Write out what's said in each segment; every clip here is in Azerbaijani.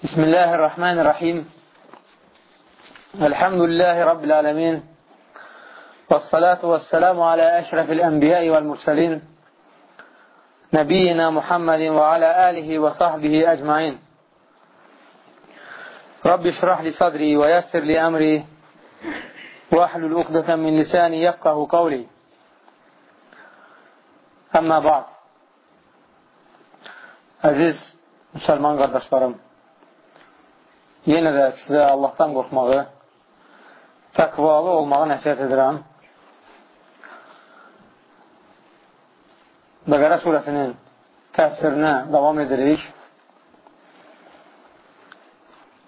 بسم الله الرحمن الرحيم. الحمد لله رب العالمين. والصلاة والسلام على أشرف الأنبياء والمرسلين. نبينا محمد وعلى آله وصحبه أجمعين. رب اشرح لي صدري ويسر لي أمري. واحلل من لساني يفقه قولي. أما بعد. Əziz müsəlman qardaşlarım, yenə də sizə Allahdan qorxmağı, təqvalı olmağı nəsiyyət edirəm. Bəqərə surəsinin təfsirinə davam edirik.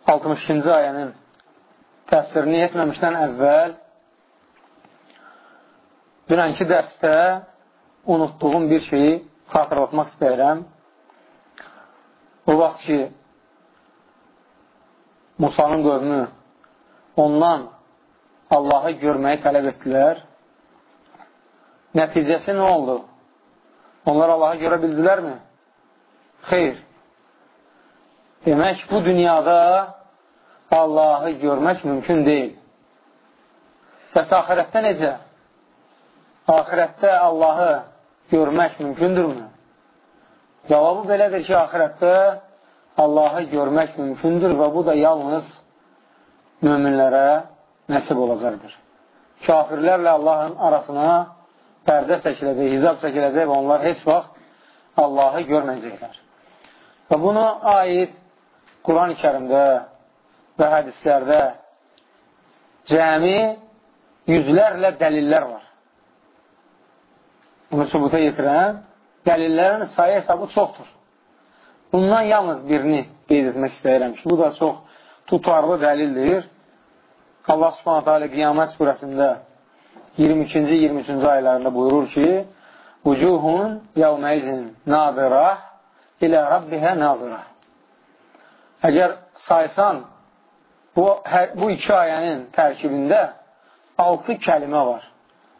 62-ci ayənin təfsirini etməmişdən əvvəl dünənki dərsdə unutduğum bir şeyi xatırlatmaq istəyirəm. O vaxt ki, Musanın qövmü ondan Allahı görməyi tələb etdilər. Nəticəsi nə oldu? Onlar Allahı görə bildilərmi? Xeyr. Demək, bu dünyada Allahı görmək mümkün deyil. Bəs ahirətdə necə? Ahirətdə Allahı görmək mümkündürmü? Cavabı belədir ki, ahirətdə Allahı görmək mümkündür və bu da yalnız müminlərə nəsib olacaqdır. Kafirlərlə Allahın arasına pərdə çəkiləcək, hizab çəkiləcək və onlar heç vaxt Allahı görməyəcəklər. Və buna aid Quran-ı kərimdə və hədislərdə cəmi yüzlərlə dəlillər var. Bunu sübuta yetirən dəlillərin sayı hesabı çoxdur. Bundan yalnız birini qeyd etmək istəyirəm ki, bu da çox tutarlı dəlildir. Allah subhanətə alə qiyamət surəsində 22-ci, 23-cü aylarında buyurur ki, Vücuhun yevməyizin nadirah ilə Rabbihə nazirah. Əgər saysan, bu, hər, bu iki ayənin tərkibində altı kəlimə var.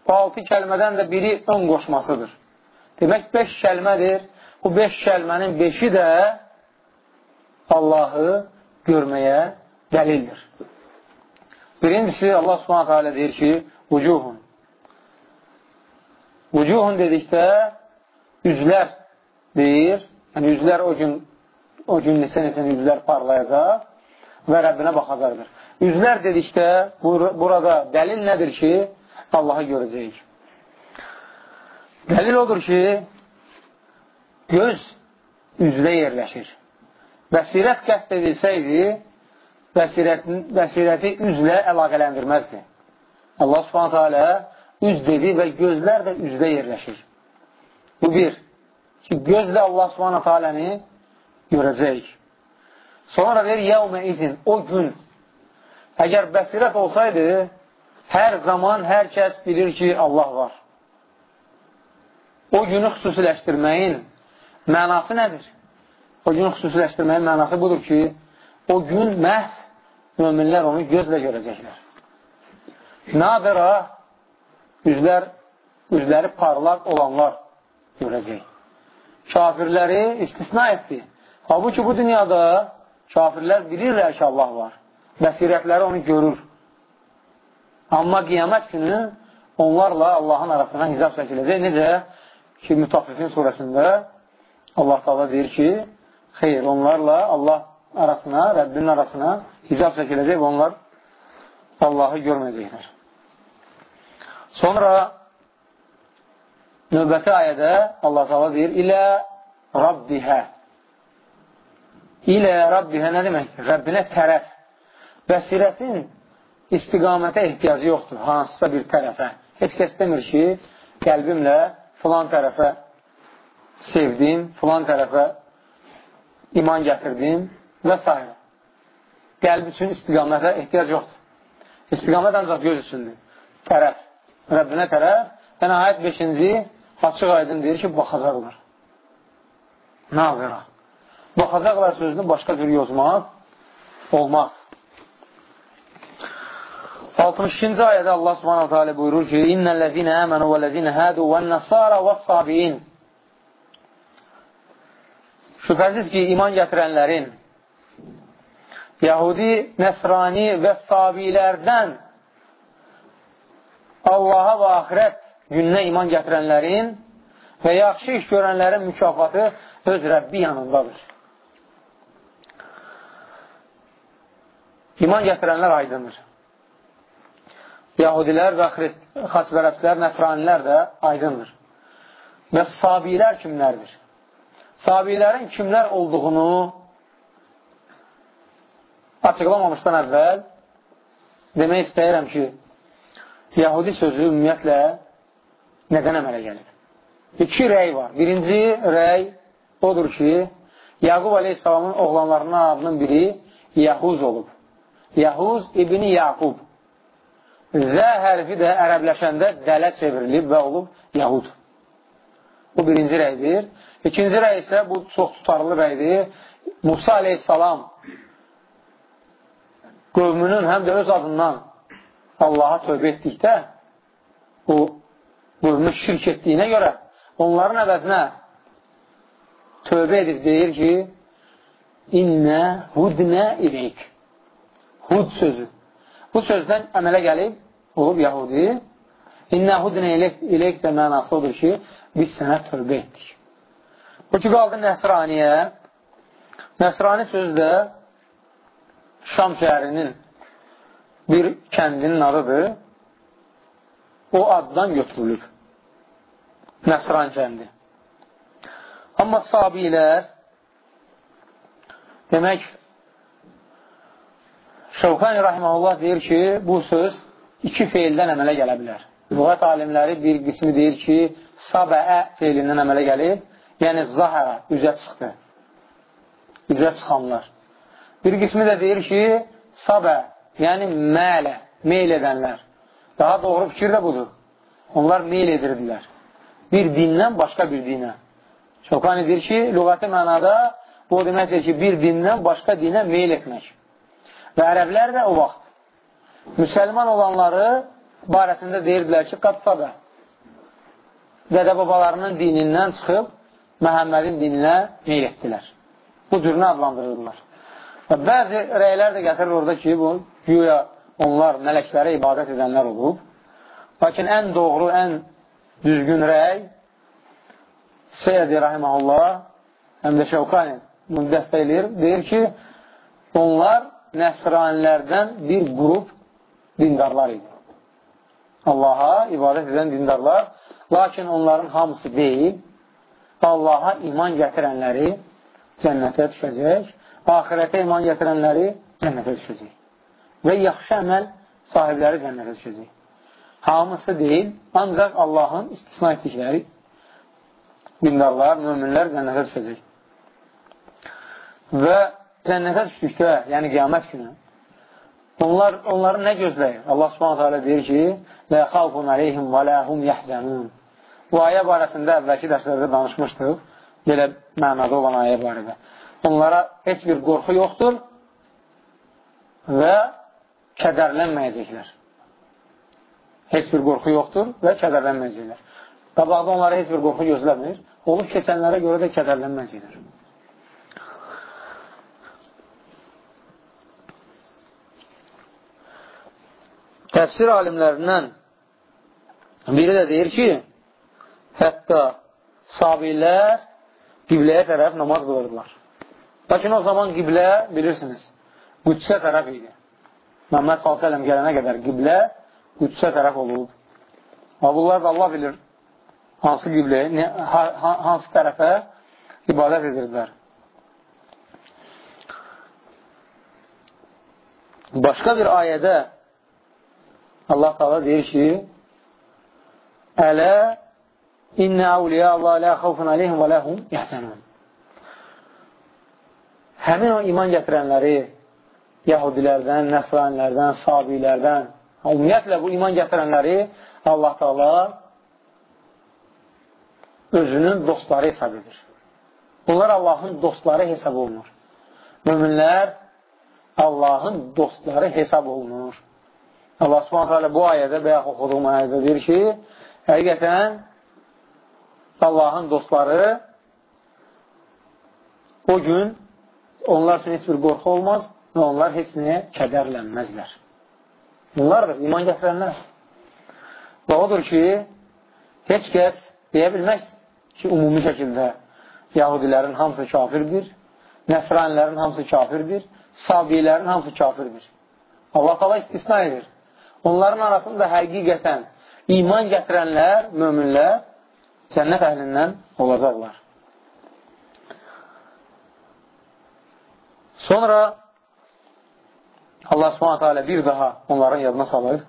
Bu altı kəlmədən də biri ön qoşmasıdır. Demək, beş kəlmədir. Bu beş kəlmənin beşi də Allahı görməyə dəlildir. Birincisi, Allah subhanətə alə deyir ki, Vucuhun. Vucuhun dedikdə üzlər deyir. Yəni, üzlər o gün o gün neçə-neçə üzlər parlayacaq və Rəbbinə baxacaqdır. Üzlər dedikdə bur burada dəlil nədir ki, Allahı görəcəyik. Dəlil odur ki, göz üzrə yerləşir. Bəsirət qəst edilsəydi, bəsirəti üzlə əlaqələndirməzdi. Allah subhanətə alə üz dedi və gözlər də üzdə yerləşir. Bu bir, ki, gözlə Allah subhanətə aləni görəcəyik. Sonra deyir, yəvmə izin, o gün, əgər bəsirət olsaydı, hər zaman hər kəs bilir ki, Allah var. O günü xüsusiləşdirməyin mənası nədir? O günü xüsusiləşdirməyin mənası budur ki, o gün məhz möminlər onu gözlə görəcəklər. Nadira üzlər, üzləri parlaq olanlar görəcək. Kafirləri istisna etdi. Halbuki bu dünyada kafirlər bilirlər ki, Allah var. Bəsirətləri onu görür. Amma qiyamət günü onlarla Allahın arasına hizab çəkiləcək. Necə? ki, Mütaffifin surəsində Allah Taala deyir ki, xeyr, onlarla Allah arasına, Rəbbinin arasına hicab çəkiləcək və onlar Allahı görməyəcəklər. Sonra növbəti ayədə Allah Taala deyir, ilə Rabbihə. İlə Rabbihə nə deməkdir? Rəbbinə tərəf. Bəsirətin istiqamətə ehtiyacı yoxdur, hansısa bir tərəfə. Heç kəs demir ki, qəlbimlə filan tərəfə sevdim, filan tərəfə iman gətirdim və s. Qəlb üçün istiqamətə ehtiyac yoxdur. İstiqamət ancaq göz üçündür. Tərəf. Rəbbinə tərəf. Və nəhayət 5-ci açıq aydın deyir ki, baxacaqlar. Nazira. Baxacaqlar sözünü başqa cür yozmaq olmaz. 62-ci ayədə Allah subhanahu teala buyurur ki, İnnəl-ləzinə əmənu və-ləzinə hədu və-nəsara və-sabiin Şübhəsiz ki, iman gətirənlərin Yahudi, Nəsrani və Sabilərdən Allaha və axirət gününə iman gətirənlərin və yaxşı iş görənlərin mükafatı öz Rəbbi yanındadır. İman gətirənlər aydındır. Yahudilər və xaçbərəslər, nəsranilər də aydındır. Və sabilər kimlərdir? Sabilərin kimlər olduğunu açıqlamamışdan əvvəl demək istəyirəm ki, Yahudi sözü ümumiyyətlə nədən əmələ gəlir? İki rəy var. Birinci rəy odur ki, Yaqub aleyhissalamın oğlanlarının adının biri Yahuz olub. Yahuz ibni Yaqub. Zə hərfi də ərəbləşəndə dələ çevrilib və olub Yahud. Bu birinci rəydir. İkinci rəy isə bu çox tutarlı rəydir. Musa aleyhissalam qövmünün həm də öz adından Allaha tövbə etdikdə o qövmü şirk etdiyinə görə onların əvəzinə tövbə edib deyir ki İnnə hudnə iləyik. Hud sözü. Bu sözdən əmələ gəlib, olub Yahudi. İnnə hudnə iləyik də mənası odur ki, biz sənə tövbə etdik. Bu ki, qaldı Nəsraniyə. Nəsrani sözü də Şam şəhərinin bir kəndinin adıdır. O addan götürülür. Nəsran kəndi. Amma sabilər demək Şəvqani Rahiməhullah deyir ki, bu söz iki feildən əmələ gələ bilər. Lüğət alimləri bir qismi deyir ki, sabəə feilindən əmələ gəlib, yəni zahərə, üzə çıxdı. Üzə çıxanlar. Bir qismi də deyir ki, sabə, yəni mələ, meyl edənlər. Daha doğru fikir də budur. Onlar meyl edirdilər. Bir dindən başqa bir dinə. Şokani deyir ki, lügəti mənada bu deməkdir ki, bir dindən başqa dinə meyl etmək. Və ərəblər də o vaxt müsəlman olanları barəsində deyirdilər ki, qatsadə dədə babalarının dinindən çıxıb Məhəmmədin dininə meyl etdilər. Bu cürünü adlandırırlar. Və bəzi rəylər də gətirir orada ki, bu güya onlar mələklərə ibadət edənlər olub. Lakin ən doğru, ən düzgün rəy Seyyədi Rahiməhullah həm də Şəvqani bunu dəstəkləyir. Deyir ki, onlar nəsranilərdən bir qrup dindarlar idi. Allaha ibadət edən dindarlar, lakin onların hamısı deyil, Allaha iman gətirənləri cənnətə düşəcək, axirətə iman gətirənləri cənnətə düşəcək. Və yaxşı əməl sahibləri cənnətə düşəcək. Hamısı deyil, ancaq Allahın istisna etdikləri dindarlar, müminlər cənnətə düşəcək. Və cənnətə düşdükdə, yəni qiyamət günü, onlar, onları nə gözləyir? Allah subhanətə alə deyir ki, Lə xalqun əleyhim və ləhum yəhzənun. Bu ayə barəsində əvvəlki dərslərdə danışmışdıq, belə mənada olan ayə barədə. Onlara heç bir qorxu yoxdur və kədərlənməyəcəklər. Heç bir qorxu yoxdur və kədərlənməyəcəklər. Qabaqda onlara heç bir qorxu gözləmir. Olub keçənlərə görə də kədərlənməyəcəklər. Təfsir alimlərindən biri də deyir ki, hətta sabilər qibləyə tərəf namaz qılırdılar. Lakin o zaman qiblə, bilirsiniz, Qüdsə tərəf idi. Məhəmməd s.ə.v gələnə qədər qiblə Qüdsə tərəf olub. Və bunlar da Allah bilir hansı qibləyə, hansı tərəfə ibadət edirdilər. Başqa bir ayədə Allah qala deyir ki, Ələ innə əvliyə Allah lə xavfun aleyhim və ləhum yəhsənun. Həmin o iman gətirənləri Yahudilərdən, Nəsranilərdən, Sabilərdən, ümumiyyətlə bu iman gətirənləri Allah Taala özünün dostları hesab edir. Bunlar Allahın dostları hesab olunur. Müminlər Allahın dostları hesab olunur. Allah subhanət hələ bu ayədə, bəyək oxuduğum ayədə deyir ki, həqiqətən Allahın dostları o gün onlar üçün heç bir qorxu olmaz və onlar heç nəyə kədərlənməzlər. Bunlardır, iman gətirənlər. Və odur ki, heç kəs deyə bilmək ki, ümumi şəkildə yahudilərin hamısı kafirdir, nəsranilərin hamısı kafirdir, sabilərin hamısı kafirdir. Allah qala istisna edir. Onların arasında həqiqətən iman gətirənlər, möminlər cənnət əhlindən olacaqlar. Sonra Allah subhanətə alə bir daha onların yadına salır.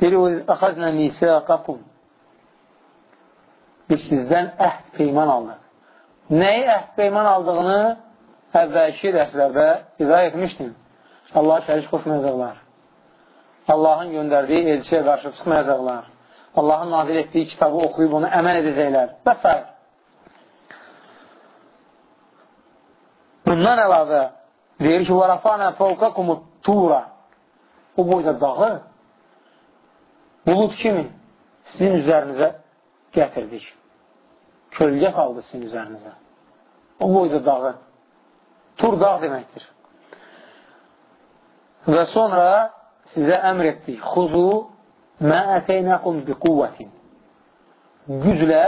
O əxəznə nisəqakum Biz sizdən əhd peyman aldıq. Nəyi əhd peyman aldığını əvvəlki dərslərdə izah etmişdim. Allah şərik qoşmayacaqlar. Allahın göndərdiyi elçiyə qarşı çıxmayacaqlar. Allahın nazil etdiyi kitabı oxuyub onu əməl edəcəklər və s. Bundan əlavə deyir ki, وَرَفَانَا فَوْقَكُمُ tura O boyda dağı bulud kimi sizin üzərinizə gətirdik. Kölgə saldı sizin üzərinizə. O boyda dağı. Tur dağ deməkdir. Və sonra sizə əmr etdik. Xuzu mə ətəynəkum bi quvvətin. Güclə,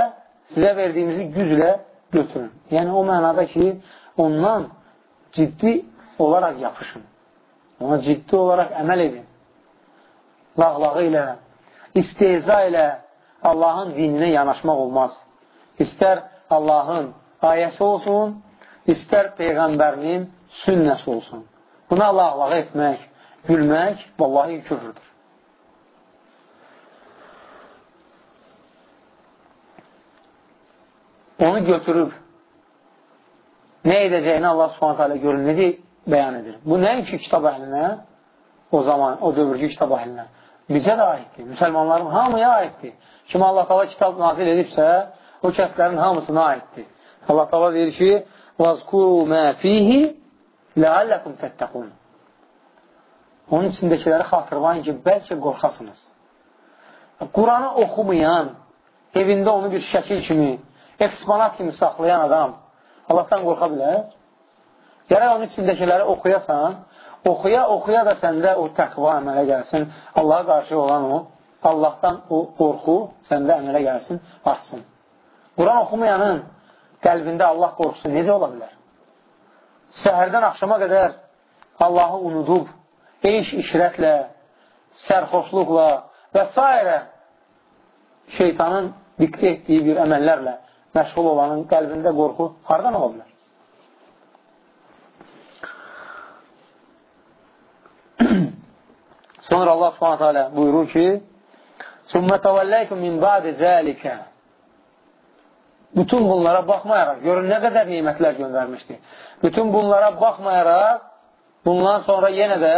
sizə verdiyimizi güclə götürün. Yəni, o mənada ki, ondan ciddi olaraq yapışın. Ona ciddi olaraq əməl edin. Lağlağı ilə, isteza ilə Allahın dininə yanaşmaq olmaz. İstər Allahın ayəsi olsun, istər Peyğəmbərinin sünnəsi olsun. Buna lağlağı etmək, gülmək, vallahi küfürdür. Onu götürüb nə edəcəyini Allah subhanətə alə görür, necə bəyan edir. Bu nəinki kitab əhlinə, o zaman, o dövrcü kitab əhlinə, bizə də aiddir. Müsəlmanların hamıya aiddir. Kim Allah qala kitab nazil edibsə, o kəslərin hamısına aiddir. Allah qala deyir ki, وَذْكُرُوا مَا فِيهِ لَعَلَّكُمْ تَتَّقُونَ Onun içindəkiləri xatırlayın ki, bəlkə qorxasınız. Quranı oxumayan, evində onu bir şəkil kimi, eksponat kimi saxlayan adam Allahdan qorxa bilər. Gərək onun içindəkiləri oxuyasan, oxuya-oxuya da səndə o təqva əmələ gəlsin, Allaha qarşı olan o, Allahdan o qorxu səndə əmələ gəlsin, artsın. Quran oxumayanın qəlbində Allah qorxusu necə ola bilər? Səhərdən axşama qədər Allahı unudub, eyş işrətlə, sərxoşluqla və s. şeytanın diktə etdiyi bir əməllərlə məşğul olanın qəlbində qorxu hardan ola bilər? Sonra Allah subhanətə alə buyurur ki, Sümmə təvəlləykum min bədi zəlikə Bütün bunlara baxmayaraq, görün nə qədər nimətlər göndərmişdir. Bütün bunlara baxmayaraq, bundan sonra yenə də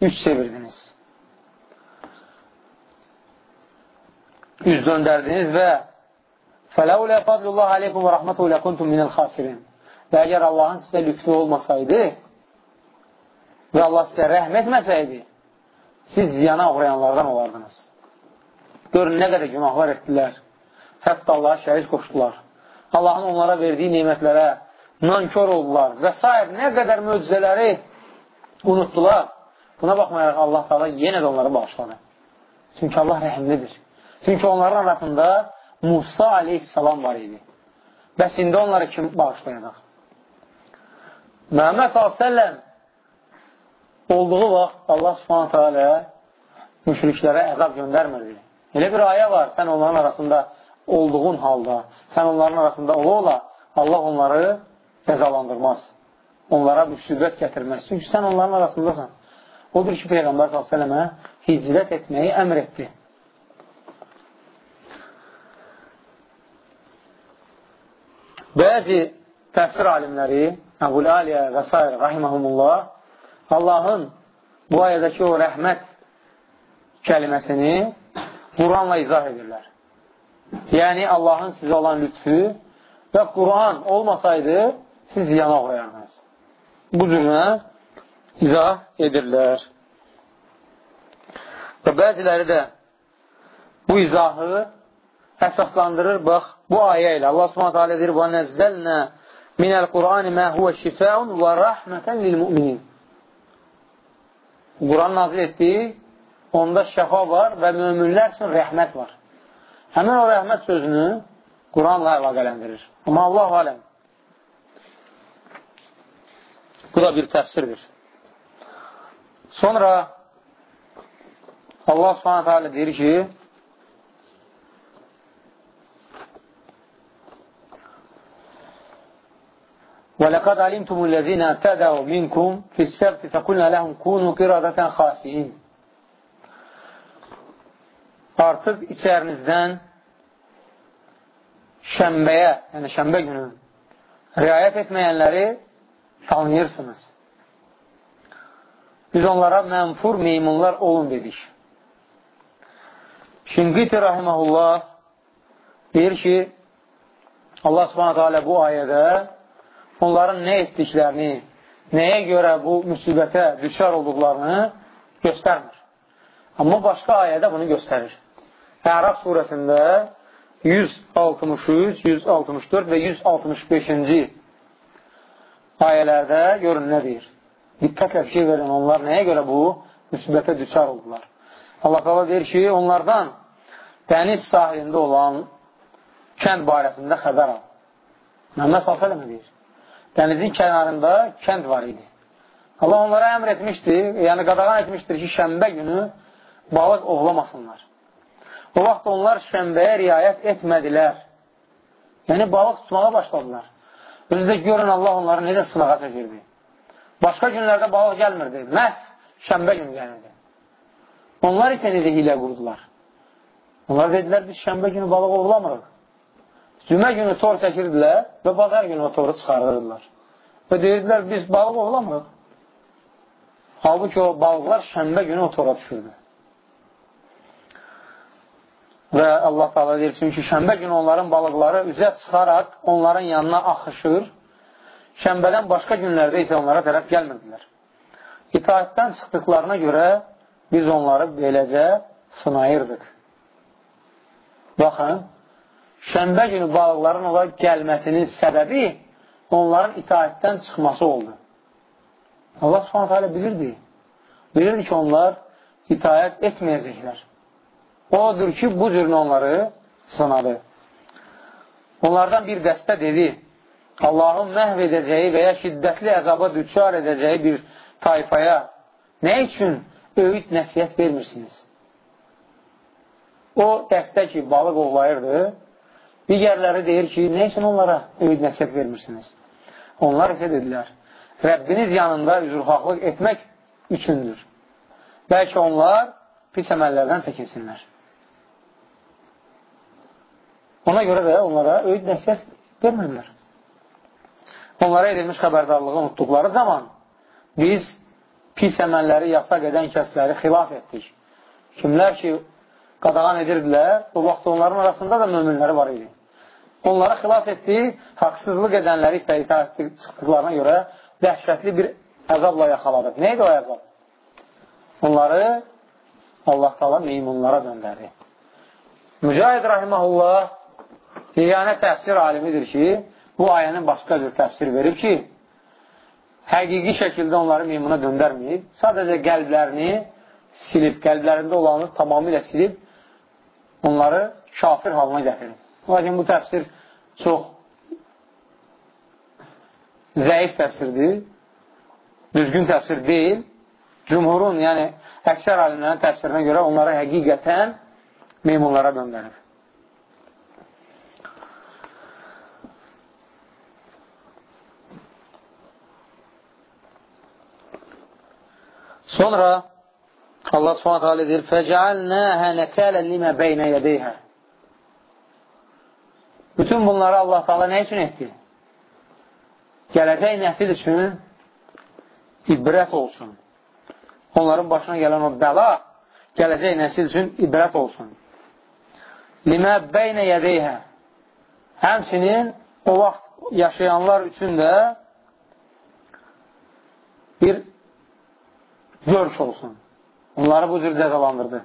üç çevirdiniz. Üz döndərdiniz və fələulə fadlullah aleykum və rəhmətu ilə kuntum minəl xasirin. Və əgər Allahın sizə lütfü olmasaydı və Allah sizə rəhm etməsəydi, siz ziyana uğrayanlardan olardınız. Görün, nə qədər günahlar etdilər. Hətta Allaha şəhid qoşdular. Allahın onlara verdiyi nemətlərə nankör oldular və s. nə qədər möcüzələri unutdular. Buna baxmayaraq Allah Taala yenə də onları bağışladı. Çünki Allah rəhimlidir. Çünki onların arasında Musa aleyhissalam var idi. Bəs indi onları kim bağışlayacaq? Məhəmməd s.ə.v olduğu vaxt Allah subhanətə alə müşriklərə əzab göndərmirdi. Elə bir ayə var, sən onların arasında olduğun halda, sən onların arasında ola ola, Allah onları cəzalandırmaz. Onlara müsibət gətirməz. Çünki sən onların arasındasan. Odur ki, Peyğəmbər s.ə.və hicrət etməyi əmr etdi. Bəzi təfsir alimləri, Əbul Aliyə və s. rahiməhumullah Allahın bu ayədəki o rəhmət kəliməsini Quranla izah edirlər. Yəni, Allahın sizə olan lütfü və Quran olmasaydı, siz yana qoyardınız. Bu cürünə izah edirlər. Və bəziləri də bu izahı əsaslandırır, bax, bu ayə ilə. Allah subhanətə alə deyir, وَنَزَّلْنَا مِنَ الْقُرْآنِ مَا هُوَ شِفَاءٌ وَرَحْمَةً لِلْمُؤْمِنِينَ Quran nazil etdiyi, onda şəfa var və müminlər üçün rəhmət var. Həmin o rəhmət sözünü Quranla əlaqələndirir. Amma Allah aləm. Bu da bir təfsirdir. Sonra Allah subhanətə alə deyir ki, وَلَقَدْ عَلِمْتُمُ الَّذِينَ اَعْتَدَوْا مِنْكُمْ فِي السَّبْتِ فَقُلْنَا لَهُمْ كُونُوا قِرَدَةً خَاسِئِينَ Artıq içərinizdən şəmbəyə, yəni şəmbə günü riayət etməyənləri tanıyırsınız. Biz onlara mənfur meymunlar olun dedik. Şinqiti rahiməhullah deyir ki, Allah subhanətə alə bu ayədə onların nə etdiklərini, nəyə görə bu müsibətə düşər olduqlarını göstərmir. Amma başqa ayədə bunu göstərir. Ərab surəsində 163, 164 və 165-ci ayələrdə görün nə deyir. Diqqətlə fikir verin, onlar nəyə görə bu müsibətə düşər oldular. Allah qala deyir ki, onlardan dəniz sahilində olan kənd barəsində xəbər al. Məhəmməd s.ə.v deyir. Dənizin kənarında kənd var idi. Allah onlara əmr etmişdir, yəni qadağan etmişdir ki, şəmbə günü balıq ovlamasınlar. O vaxt onlar şəmbəyə riayət etmədilər. Yəni, balıq tutmağa başladılar. Özü də görün, Allah onları necə sınağa çəkirdi. Başqa günlərdə balıq gəlmirdi. Məhz şəmbə günü gəlirdi. Onlar isə necə hilə qurdular? Onlar dedilər, biz şəmbə günü balıq ovlamırıq. Cümə günü tor çəkirdilər və bazar günü o toru çıxardırdılar. Və deyirdilər, biz balıq ovlamırıq. Halbuki o balıqlar şəmbə günü o tora düşürdü. Və Allah Taala deyir, çünki şəmbə günü onların balıqları üzə çıxaraq onların yanına axışır. Şəmbədən başqa günlərdə isə onlara tərəf gəlmirdilər. İtaətdən çıxdıqlarına görə biz onları beləcə sınayırdıq. Baxın, şəmbə günü balıqların ola gəlməsinin səbəbi onların itaətdən çıxması oldu. Allah subhanətə alə bilirdi. Bilirdi ki, onlar itaət etməyəcəklər. Odur ki, bu cürünü onları sınadı. Onlardan bir dəstə dedi, Allahın məhv edəcəyi və ya şiddətli əzaba düçar edəcəyi bir tayfaya nə üçün öyüd nəsiyyət vermirsiniz? O dəstə ki, balıq ovlayırdı, digərləri deyir ki, nə üçün onlara öyüd nəsiyyət vermirsiniz? Onlar isə dedilər, Rəbbiniz yanında üzrxahlıq etmək üçündür. Bəlkə onlar pis əməllərdən çəkinsinlər. Ona görə də onlara öyüd nəsiyyət vermirlər. Onlara edilmiş xəbərdarlığı unutduqları zaman biz pis əməlləri yasaq edən kəsləri xilaf etdik. Kimlər ki, qadağan edirdilər, o vaxt onların arasında da möminləri var idi. Onları xilaf etdi, haqsızlıq edənləri isə itaət çıxdıqlarına görə dəhşətli bir əzabla yaxaladıq. Neydi o əzab? Onları Allah qala meymunlara döndərdi. Mücahid Rahiməhullah yeganə təfsir alimidir ki, bu ayənin başqa bir təfsir verib ki, həqiqi şəkildə onları meymuna döndərməyib, sadəcə qəlblərini silib, qəlblərində olanı tamamilə silib, onları kafir halına gətirir. Lakin bu təfsir çox zəif təfsirdir, düzgün təfsir deyil. Cumhurun, yəni əksər alimlərin təfsirinə görə onları həqiqətən meymunlara döndərir. Sonra Allah subhanət hələ deyir, fəcəalnəhə nəkələ limə beynə yədəyhə. Bütün bunları Allah Teala nə üçün etdi? Gələcək nəsil üçün ibrət olsun. Onların başına gələn o bəla gələcək nəsil üçün ibrət olsun. Limə beynə yədəyhə. Həmçinin o vaxt yaşayanlar üçün də bir görüş olsun. Onları bu cür cəzalandırdı.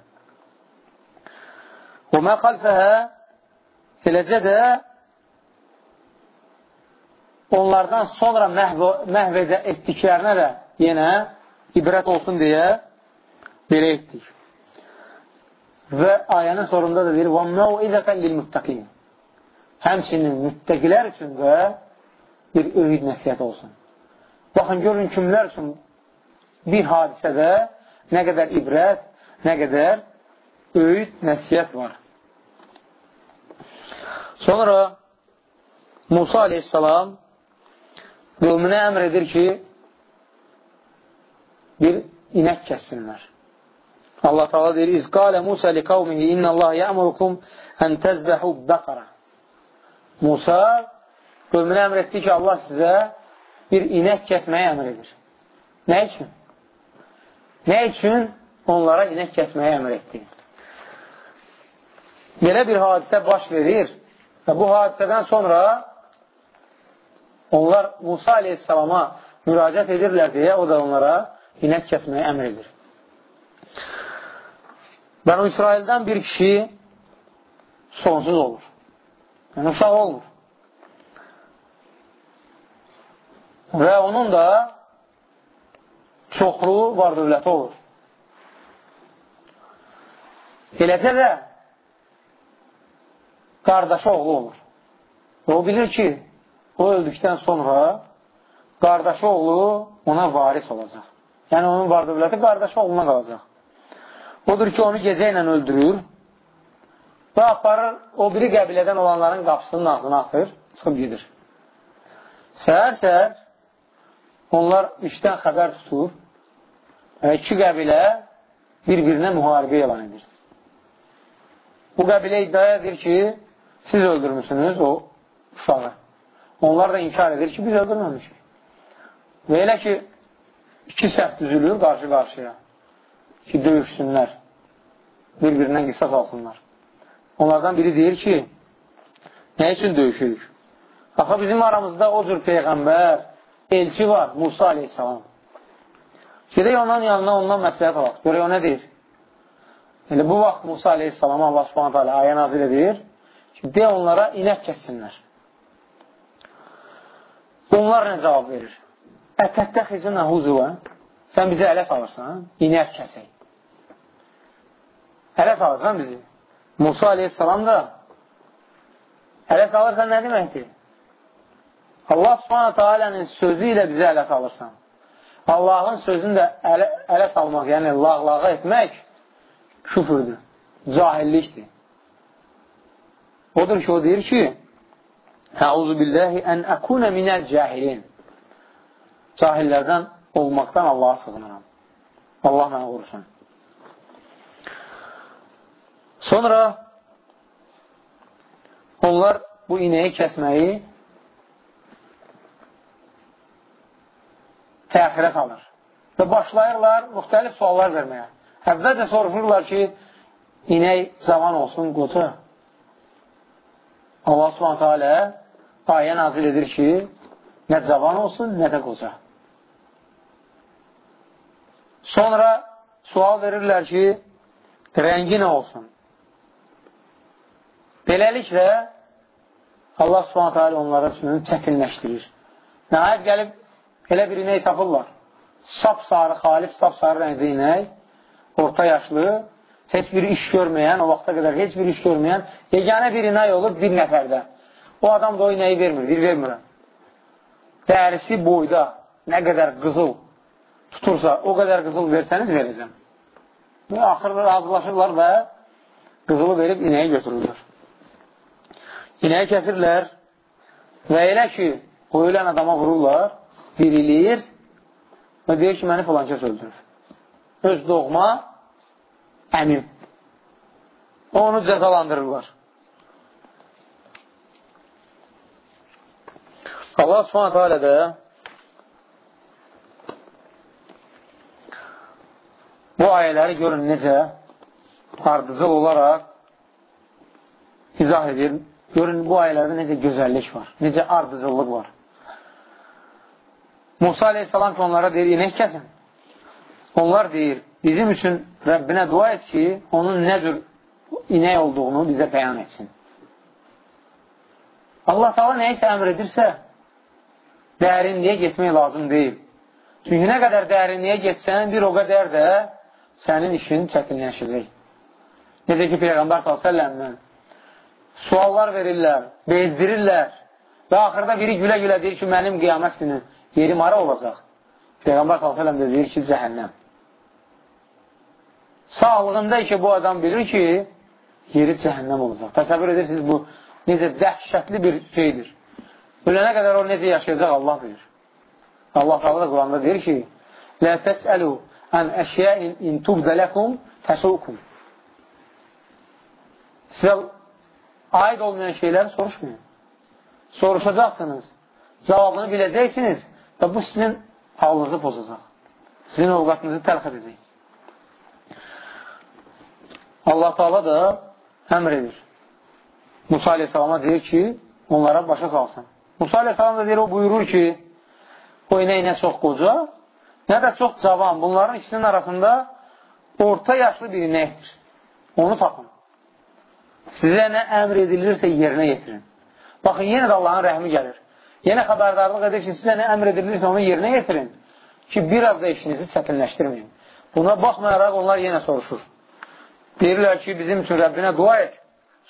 Və mə xalfəhə eləcə də onlardan sonra məhv, məhv etdiklərinə də yenə ibrət olsun deyə belə etdik. Və ayənin sonunda da deyir, وَمَوْئِذَةً لِلْمُتَّقِينَ Həmçinin müttəqilər üçün də bir öyüd nəsiyyət olsun. Baxın, görün kimlər üçün bir hadisədə nə qədər ibrət, nə qədər öyüd nəsiyyət var. Sonra Musa aleyhissalam qövmünə əmr edir ki, bir inək kəssinlər. Allah Teala deyir: "İz qala Musa li qaumihi inna Allah ya'murukum an tazbahu baqara." Musa qövmünə əmr etdi ki, Allah sizə bir inək kəsməyi əmr edir. Nə üçün? Nə üçün onlara inək kəsməyi əmr etdi? Belə bir hadisə baş verir və bu hadisədən sonra onlar Musa aleyhissalama müraciət edirlər deyə o da onlara inək kəsməyi əmr edir. Bənu İsraildən bir kişi sonsuz olur. Yəni, uşaq olmur. Və onun da çoxlu var dövləti olur. Eləcə də qardaşı oğlu olur. O bilir ki, o öldükdən sonra qardaşı oğlu ona varis olacaq. Yəni, onun var dövləti qardaşı oğluna qalacaq. Odur ki, onu gecə ilə öldürür və aparır, o biri qəbilədən olanların qapısının ağzına atır, çıxıb gedir. Səhər-səhər onlar işdən xəbər tutur iki qəbilə bir-birinə müharibə elan edir. Bu qəbilə iddia edir ki, siz öldürmüşsünüz o uşağı. Onlar da inkar edir ki, biz öldürməmişik. Və elə ki, iki səhv düzülür qarşı-qarşıya ki, döyüşsünlər, bir-birindən qisas alsınlar. Onlardan biri deyir ki, nə üçün döyüşürük? Axı, bizim aramızda o cür Peyğəmbər, elçi var, Musa aleyhissalam. Gedək ondan yanına ondan məsləhət alaq. Görək o nə deyir? Elə bu vaxt Musa aleyhissalama Allah subhanət hələ ayə nazil edir ki, deyə onlara inək kəssinlər. Onlar nə cavab verir? Ətətdə xizənə huzuvə Sən bizi ələ salırsan, inək kəsək. Ələ salırsan bizi. Musa aleyhissalam da ələ salırsan nə deməkdir? Allah subhanətə alənin sözü ilə bizi ələ salırsan. Allahın sözünü də ələ, ələ salmaq, yəni lağlağa etmək küfürdür, cahillikdir. Odur ki, o deyir ki, Əuzu billahi ən əkunə minəl cahilin. Cahillərdən olmaqdan Allaha sığınıram. Allah mənə qorusun. Sonra onlar bu inəyi kəsməyi təxirə salır. Və başlayırlar müxtəlif suallar verməyə. Əvvəlcə soruşurlar ki, inək zaman olsun, qoca. Allah subhanətə alə ayə nazil edir ki, nə cavan olsun, nə də qoca. Sonra sual verirlər ki, rəngi nə olsun? Beləliklə, Allah subhanətə alə onlara üçün çətinləşdirir. Nəhayət gəlib, elə bir inək tapırlar. Sap-sarı, xalis sap-sarı rəngli inək, orta yaşlı, heç bir iş görməyən, o vaxta qədər heç bir iş görməyən, yeganə bir inək olur bir nəfərdə. O adam da o inəyi vermir, bir vermirəm. Dərisi boyda, nə qədər qızıl, tutursa, o qədər qızıl versəniz, verəcəm. Və axırda razılaşırlar və qızılı verib inəyi götürürlər. İnəyi kəsirlər və elə ki, o ölən adama vururlar, dirilir və deyir ki, məni filan kəs öldürür. Öz doğma əmim. Onu cəzalandırırlar. Allah subhanətə alə də Bu ayələri görün necə ardıcıl olaraq izah edir. Görün bu ayələrdə necə gözəllik var, necə ardıcıllıq var. Musa aleyhissalam ki, onlara deyir, inek kəsin. Onlar deyir, bizim üçün Rəbbinə dua et ki, onun nə cür inək olduğunu bizə bəyan etsin. Allah tala nəyisə əmr edirsə, dərinliyə getmək lazım deyil. Çünki nə qədər dərinliyə getsən, bir o qədər də sənin işin çətinləşəcək. Necə ki, Peyğəmbər s.ə.v suallar verirlər, bezdirirlər və axırda biri gülə-gülə deyir ki, mənim qiyamət günü yerim ara olacaq. Peyğəmbər s.ə.v də deyir ki, cəhənnəm. Sağlığında ki, bu adam bilir ki, yeri cəhənnəm olacaq. Təsəvvür edirsiniz, bu necə dəhşətli bir şeydir. Ölənə qədər o necə yaşayacaq Allah bilir. Allah da Quranda deyir ki, Lə təsəlu ən əşyəin in tubdə ləkum təsukum. Sizə aid olmayan şeyləri soruşmayın. Soruşacaqsınız, cavabını biləcəksiniz və bu sizin halınızı pozacaq. Sizin ovqatınızı təlx edəcək. Allah Taala da əmr edir. Musa aleyhissalama deyir ki, onlara başa salsın. Musa aleyhissalam da deyir, o buyurur ki, o inək nə çox qoca, nə də çox cavan. Bunların ikisinin arasında orta yaşlı bir inəkdir. Onu tapın. Sizə nə əmr edilirsə yerinə yetirin. Baxın, yenə də Allahın rəhmi gəlir. Yenə xəbərdarlıq edir ki, sizə nə əmr edilirsə onu yerinə yetirin ki, biraz da işinizi çətinləşdirməyin. Buna baxmayaraq onlar yenə soruşur. Deyirlər ki, bizim üçün Rəbbinə dua et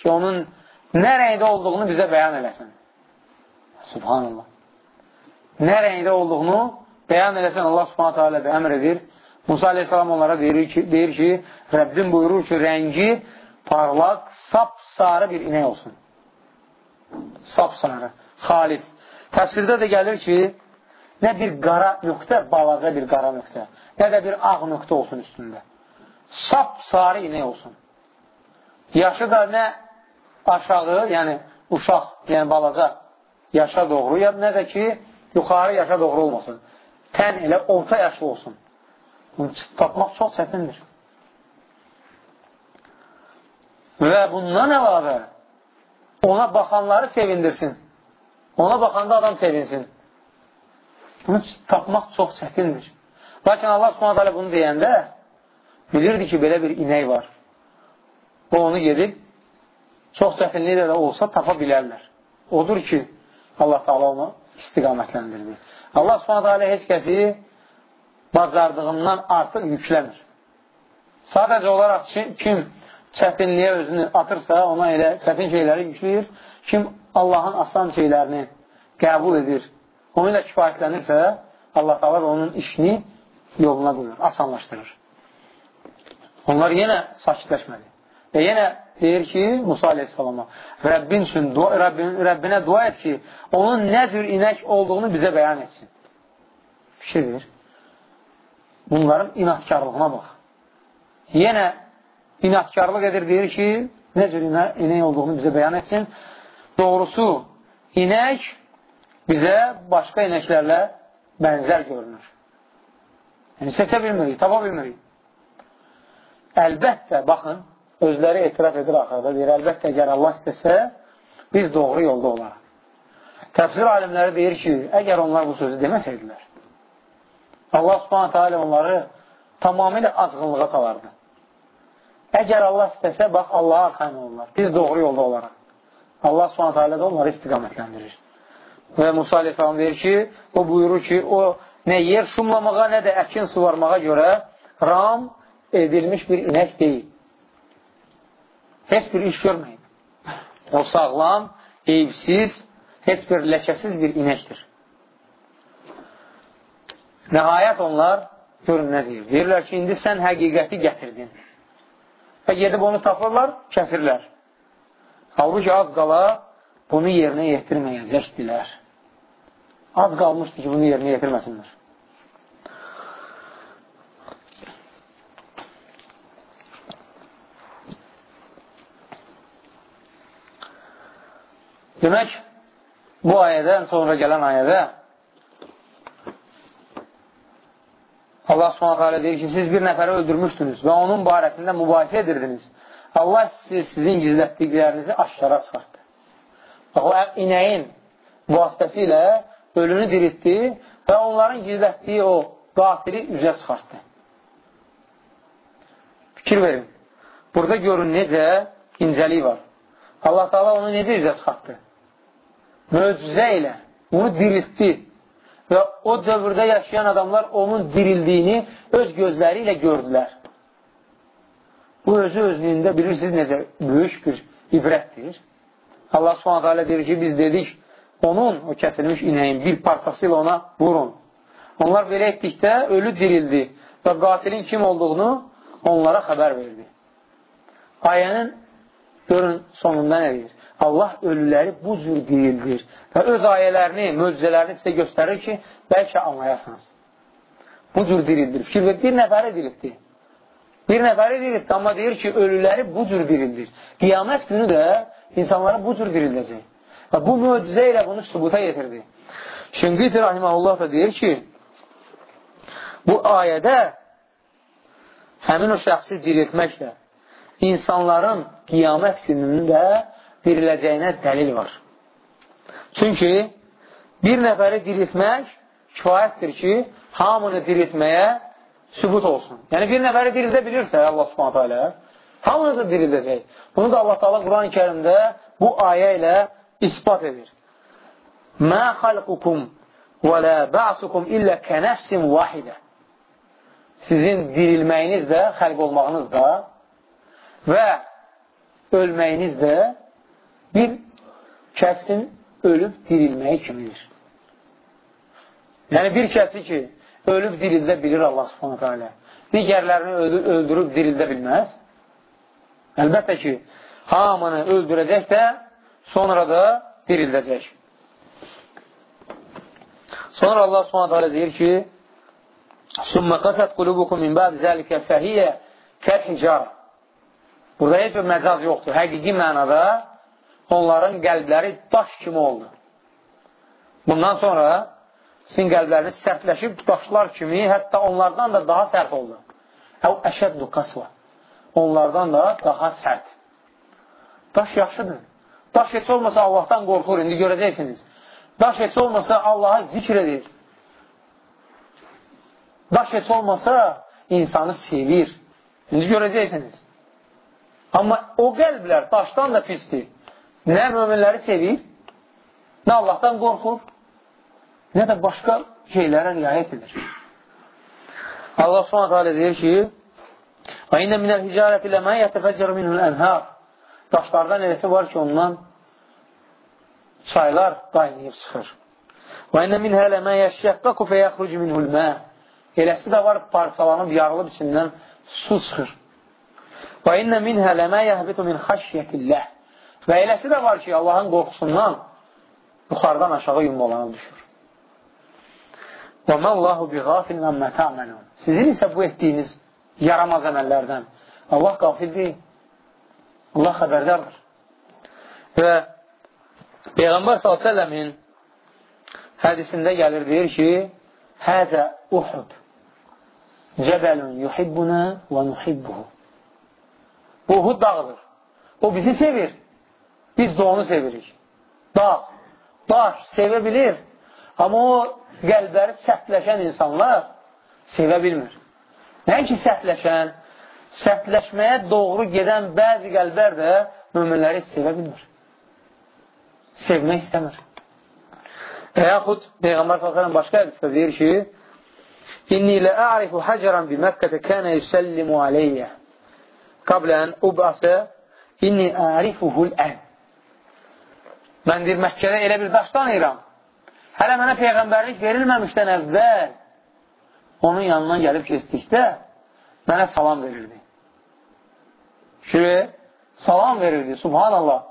ki, onun nə rəngdə olduğunu bizə bəyan eləsin. Subhanallah. Nə rəngdə olduğunu bəyan eləsən Allah subhanətə alə də əmr edir. Musa aleyhissalam onlara deyir ki, deyir ki, Rəbbim buyurur ki, rəngi parlaq, sap-sarı bir inək olsun. Sap-sarı, xalis. Təfsirdə də gəlir ki, nə bir qara nöqtə, balaca bir qara nöqtə, nə də bir ağ nöqtə olsun üstündə. Sap-sarı inək olsun. Yaşı da nə aşağı, yəni uşaq, yəni balaca yaşa doğru, ya nə də ki, yuxarı yaşa doğru olmasın. Tən elə orta yaşlı olsun. Bunu tapmaq çox çətindir. Və bundan əlavə ona baxanları sevindirsin. Ona baxanda adam sevinsin. Bunu tapmaq çox çətindir. Lakin Allah subhanət bunu deyəndə bilirdi ki, belə bir inək var. O onu gedib çox çətinliklə də olsa tapa bilərlər. Odur ki, Allah Taala onu istiqamətləndirdi. Allah taala heç kəsi bacardığından artıq yükləmir. Sadəcə olaraq kim çətinliyə özünü atırsa, ona elə çətin şeyləri yükləyir. Kim Allahın asan şeylərini qəbul edir, onu ilə kifayətlənirsə, Allah Taala onun işini yoluna qoyur, asanlaşdırır. Onlar yenə sakitləşmədi. Və yenə deyir ki, Musa aleyhissalama, Rəbbin üçün, dua, Rəbbin, Rəbbinə dua et ki, onun nə cür inək olduğunu bizə bəyan etsin. Fikir verir. Bunların inatkarlığına bax. Yenə inatkarlıq edir, deyir ki, nə cür inək olduğunu bizə bəyan etsin. Doğrusu, inək bizə başqa inəklərlə bənzər görünür. Yəni, seçə bilmirik, tapa bilmirik. Əlbəttə, baxın, özləri etiraf edir axırda, deyir, əlbəttə, əgər Allah istəsə, biz doğru yolda olaraq. Təfsir alimləri deyir ki, əgər onlar bu sözü deməsəydilər, Allah subhanətə alə onları tamamilə azğınlığa salardı. Əgər Allah istəsə, bax, Allaha arxayn olurlar. Biz doğru yolda olaraq. Allah subhanətə alə də onları istiqamətləndirir. Və Musa aleyhissalam deyir ki, o buyurur ki, o nə yer şumlamağa, nə də əkin suvarmağa görə ram edilmiş bir inək deyil heç bir iş görməyin. O sağlam, eyvsiz, heç bir ləkəsiz bir inəkdir. Nəhayət onlar görün nə deyir. Deyirlər ki, indi sən həqiqəti gətirdin. Və gedib onu tapırlar, kəsirlər. Halbuki az qala bunu yerinə yetirməyəcəkdilər. Az qalmışdı ki, bunu yerinə yetirməsinlər. Demək, bu ayədən sonra gələn ayədə Allah subhanətə alə deyir ki, siz bir nəfəri öldürmüşdünüz və onun barəsində mübahisə edirdiniz. Allah siz, sizin gizlətdiklərinizi aşkara çıxartdı. Bax, o inəyin vasitəsilə ölünü diritdi və onların gizlətdiyi o qatili üzə çıxartdı. Fikir verin. Burada görün necə incəlik var. Allah Taala onu necə üzə çıxartdı? möcüzə ilə bunu diriltdi və o dövrdə yaşayan adamlar onun dirildiyini öz gözləri ilə gördülər. Özü özlüyündə bilirsiniz necə böyük bir ibrətdir. Allah subhanət hələ deyir ki, biz dedik, onun, o kəsilmiş inəyin bir parçası ilə ona vurun. Onlar belə etdikdə ölü dirildi və qatilin kim olduğunu onlara xəbər verdi. Ayənin görün sonunda nə deyir? Allah ölüləri bu cür dirildir və öz ayələrini, möcüzələrini sizə göstərir ki, bəlkə anlayasınız. Bu cür dirildir. Fikir bir nəfəri dirildi. Bir nəfəri dirildi, amma deyir ki, ölüləri bu cür dirildir. Qiyamət günü də insanlara bu cür dirildəcək. Və bu möcüzə ilə bunu sübuta yetirdi. Şüngüt Rahiməhullah da deyir ki, bu ayədə həmin o şəxsi diriltməklə insanların qiyamət günündə diriləcəyinə dəlil var. Çünki bir nəfəri diriltmək kifayətdir ki, hamını diriltməyə sübut olsun. Yəni, bir nəfəri dirildə bilirsə Allah subhanətə alə, hamını da dirildəcək. Bunu da Allah Taala Quran-ı Kərimdə bu ayə ilə ispat edir. Mə xalqukum və lə ba'sukum illə kənəfsin vahidə. Sizin dirilməyiniz də, xəlq olmağınız da və ölməyiniz də bir kəsin ölüb dirilməyi kimidir. Yəni, bir kəsi ki, ölüb dirildə bilir Allah subhanətə alə. Digərlərini öldürüb dirildə bilməz. Əlbəttə ki, hamını öldürəcək də, sonra da dirildəcək. Sonra Allah subhanətə alə deyir ki, Sümmə qasət qulubukum min bəd zəlikə fəhiyyə kəl-hicar. Burada heç bir məcaz yoxdur. Həqiqi mənada onların qəlbləri daş kimi oldu. Bundan sonra sizin qəlbləriniz sərtləşib daşlar kimi, hətta onlardan da daha sərt oldu. Əv əşəddu qasva. Onlardan da daha sərt. Daş yaxşıdır. Daş heç olmasa Allahdan qorxur, indi görəcəksiniz. Daş heç olmasa Allaha zikr edir. Daş heç olmasa insanı sevir. İndi görəcəksiniz. Amma o qəlblər daşdan da pisdir. Nə möminləri sevir, nə Allahdan qorxur, nə də başqa şeylərə riayət edir. Allah hələ deyir ki, Və inə minəl hicarət ilə mə yətəfəccər minhul ənhər Daşlardan eləsi var ki, ondan çaylar qaynayıb çıxır. Və inə minhə lə mə yəşşəqqəqu fə yəxruc minhul mə Eləsi də var, parçalanıb, yarılıb içindən su çıxır. Və inə minhə lə mə yəhbitu min xəşyətilləh Və eləsi də var ki, Allahın qorxusundan yuxarıdan aşağı yummalana düşür. Və məllahu bi qafilin əmmə tə'məlun. Sizin isə bu etdiyiniz yaramaz əməllərdən Allah qafil deyil. Allah xəbərdardır. Və Peyğəmbər s.ə.v-in hədisində gəlir, deyir ki, Həzə Uhud cəbəlun yuhibbuna və nuhibbuhu. Bu Uhud dağıdır. O bizi sevir. Biz də onu sevirik. Dağ, daş sevə bilir, amma o qəlbləri sərtləşən insanlar sevə bilmir. Nəinki sərtləşən, sərtləşməyə doğru gedən bəzi qəlblər də müminləri sevə bilmir. Sevmək istəmir. Və yaxud Peyğəmbər s.ə.v başqa hədisdə deyir ki, İnni lə ərifu həcərən bi Məkkətə kənə yüsəllimu aleyyə qablən ubəsə inni ərifuhul ən Mən deyir, Məkkədə elə bir daş tanıyıram. Hələ mənə Peyğəmbərlik verilməmişdən əvvəl onun yanından gəlib keçdikdə mənə salam verirdi. Şüre, salam verirdi, subhanallah.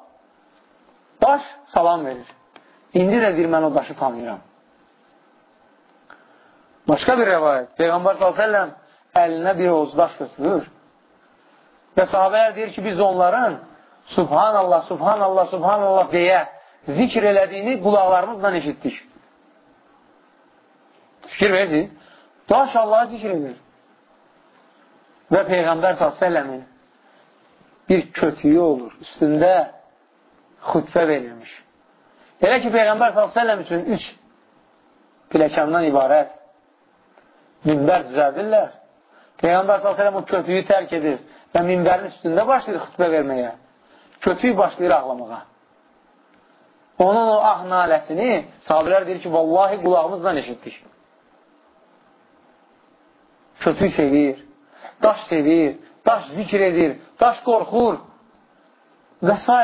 Daş salam verir. İndi də deyir, mən o daşı tanıyıram. Başqa bir rəvayət. Peyğəmbər s.ə.v əlinə bir oğuz daş götürür və sahabələr deyir ki, biz onların Subhanallah, Subhanallah, Subhanallah deyə zikr elədiyini qulaqlarımızla eşitdik. Daş Allah'a zikr edir. Və Peyğəmbər s.ə.v-in bir kötüyü olur. Üstündə xütbə verilmiş. Elə ki, Peyğəmbər s.ə.v üçün üç piləkandan ibarət minbər düzəldirlər. Peyğəmbər s.ə.v o kötüyü tərk edir və minbərin üstündə başlayır xütbə verməyə. Kötüyü başlayır ağlamağa. Onun o ah naləsini sahabilər deyir ki, vallahi qulağımızla eşitdik. Kötü sevir, daş sevir, daş zikr edir, daş qorxur və s.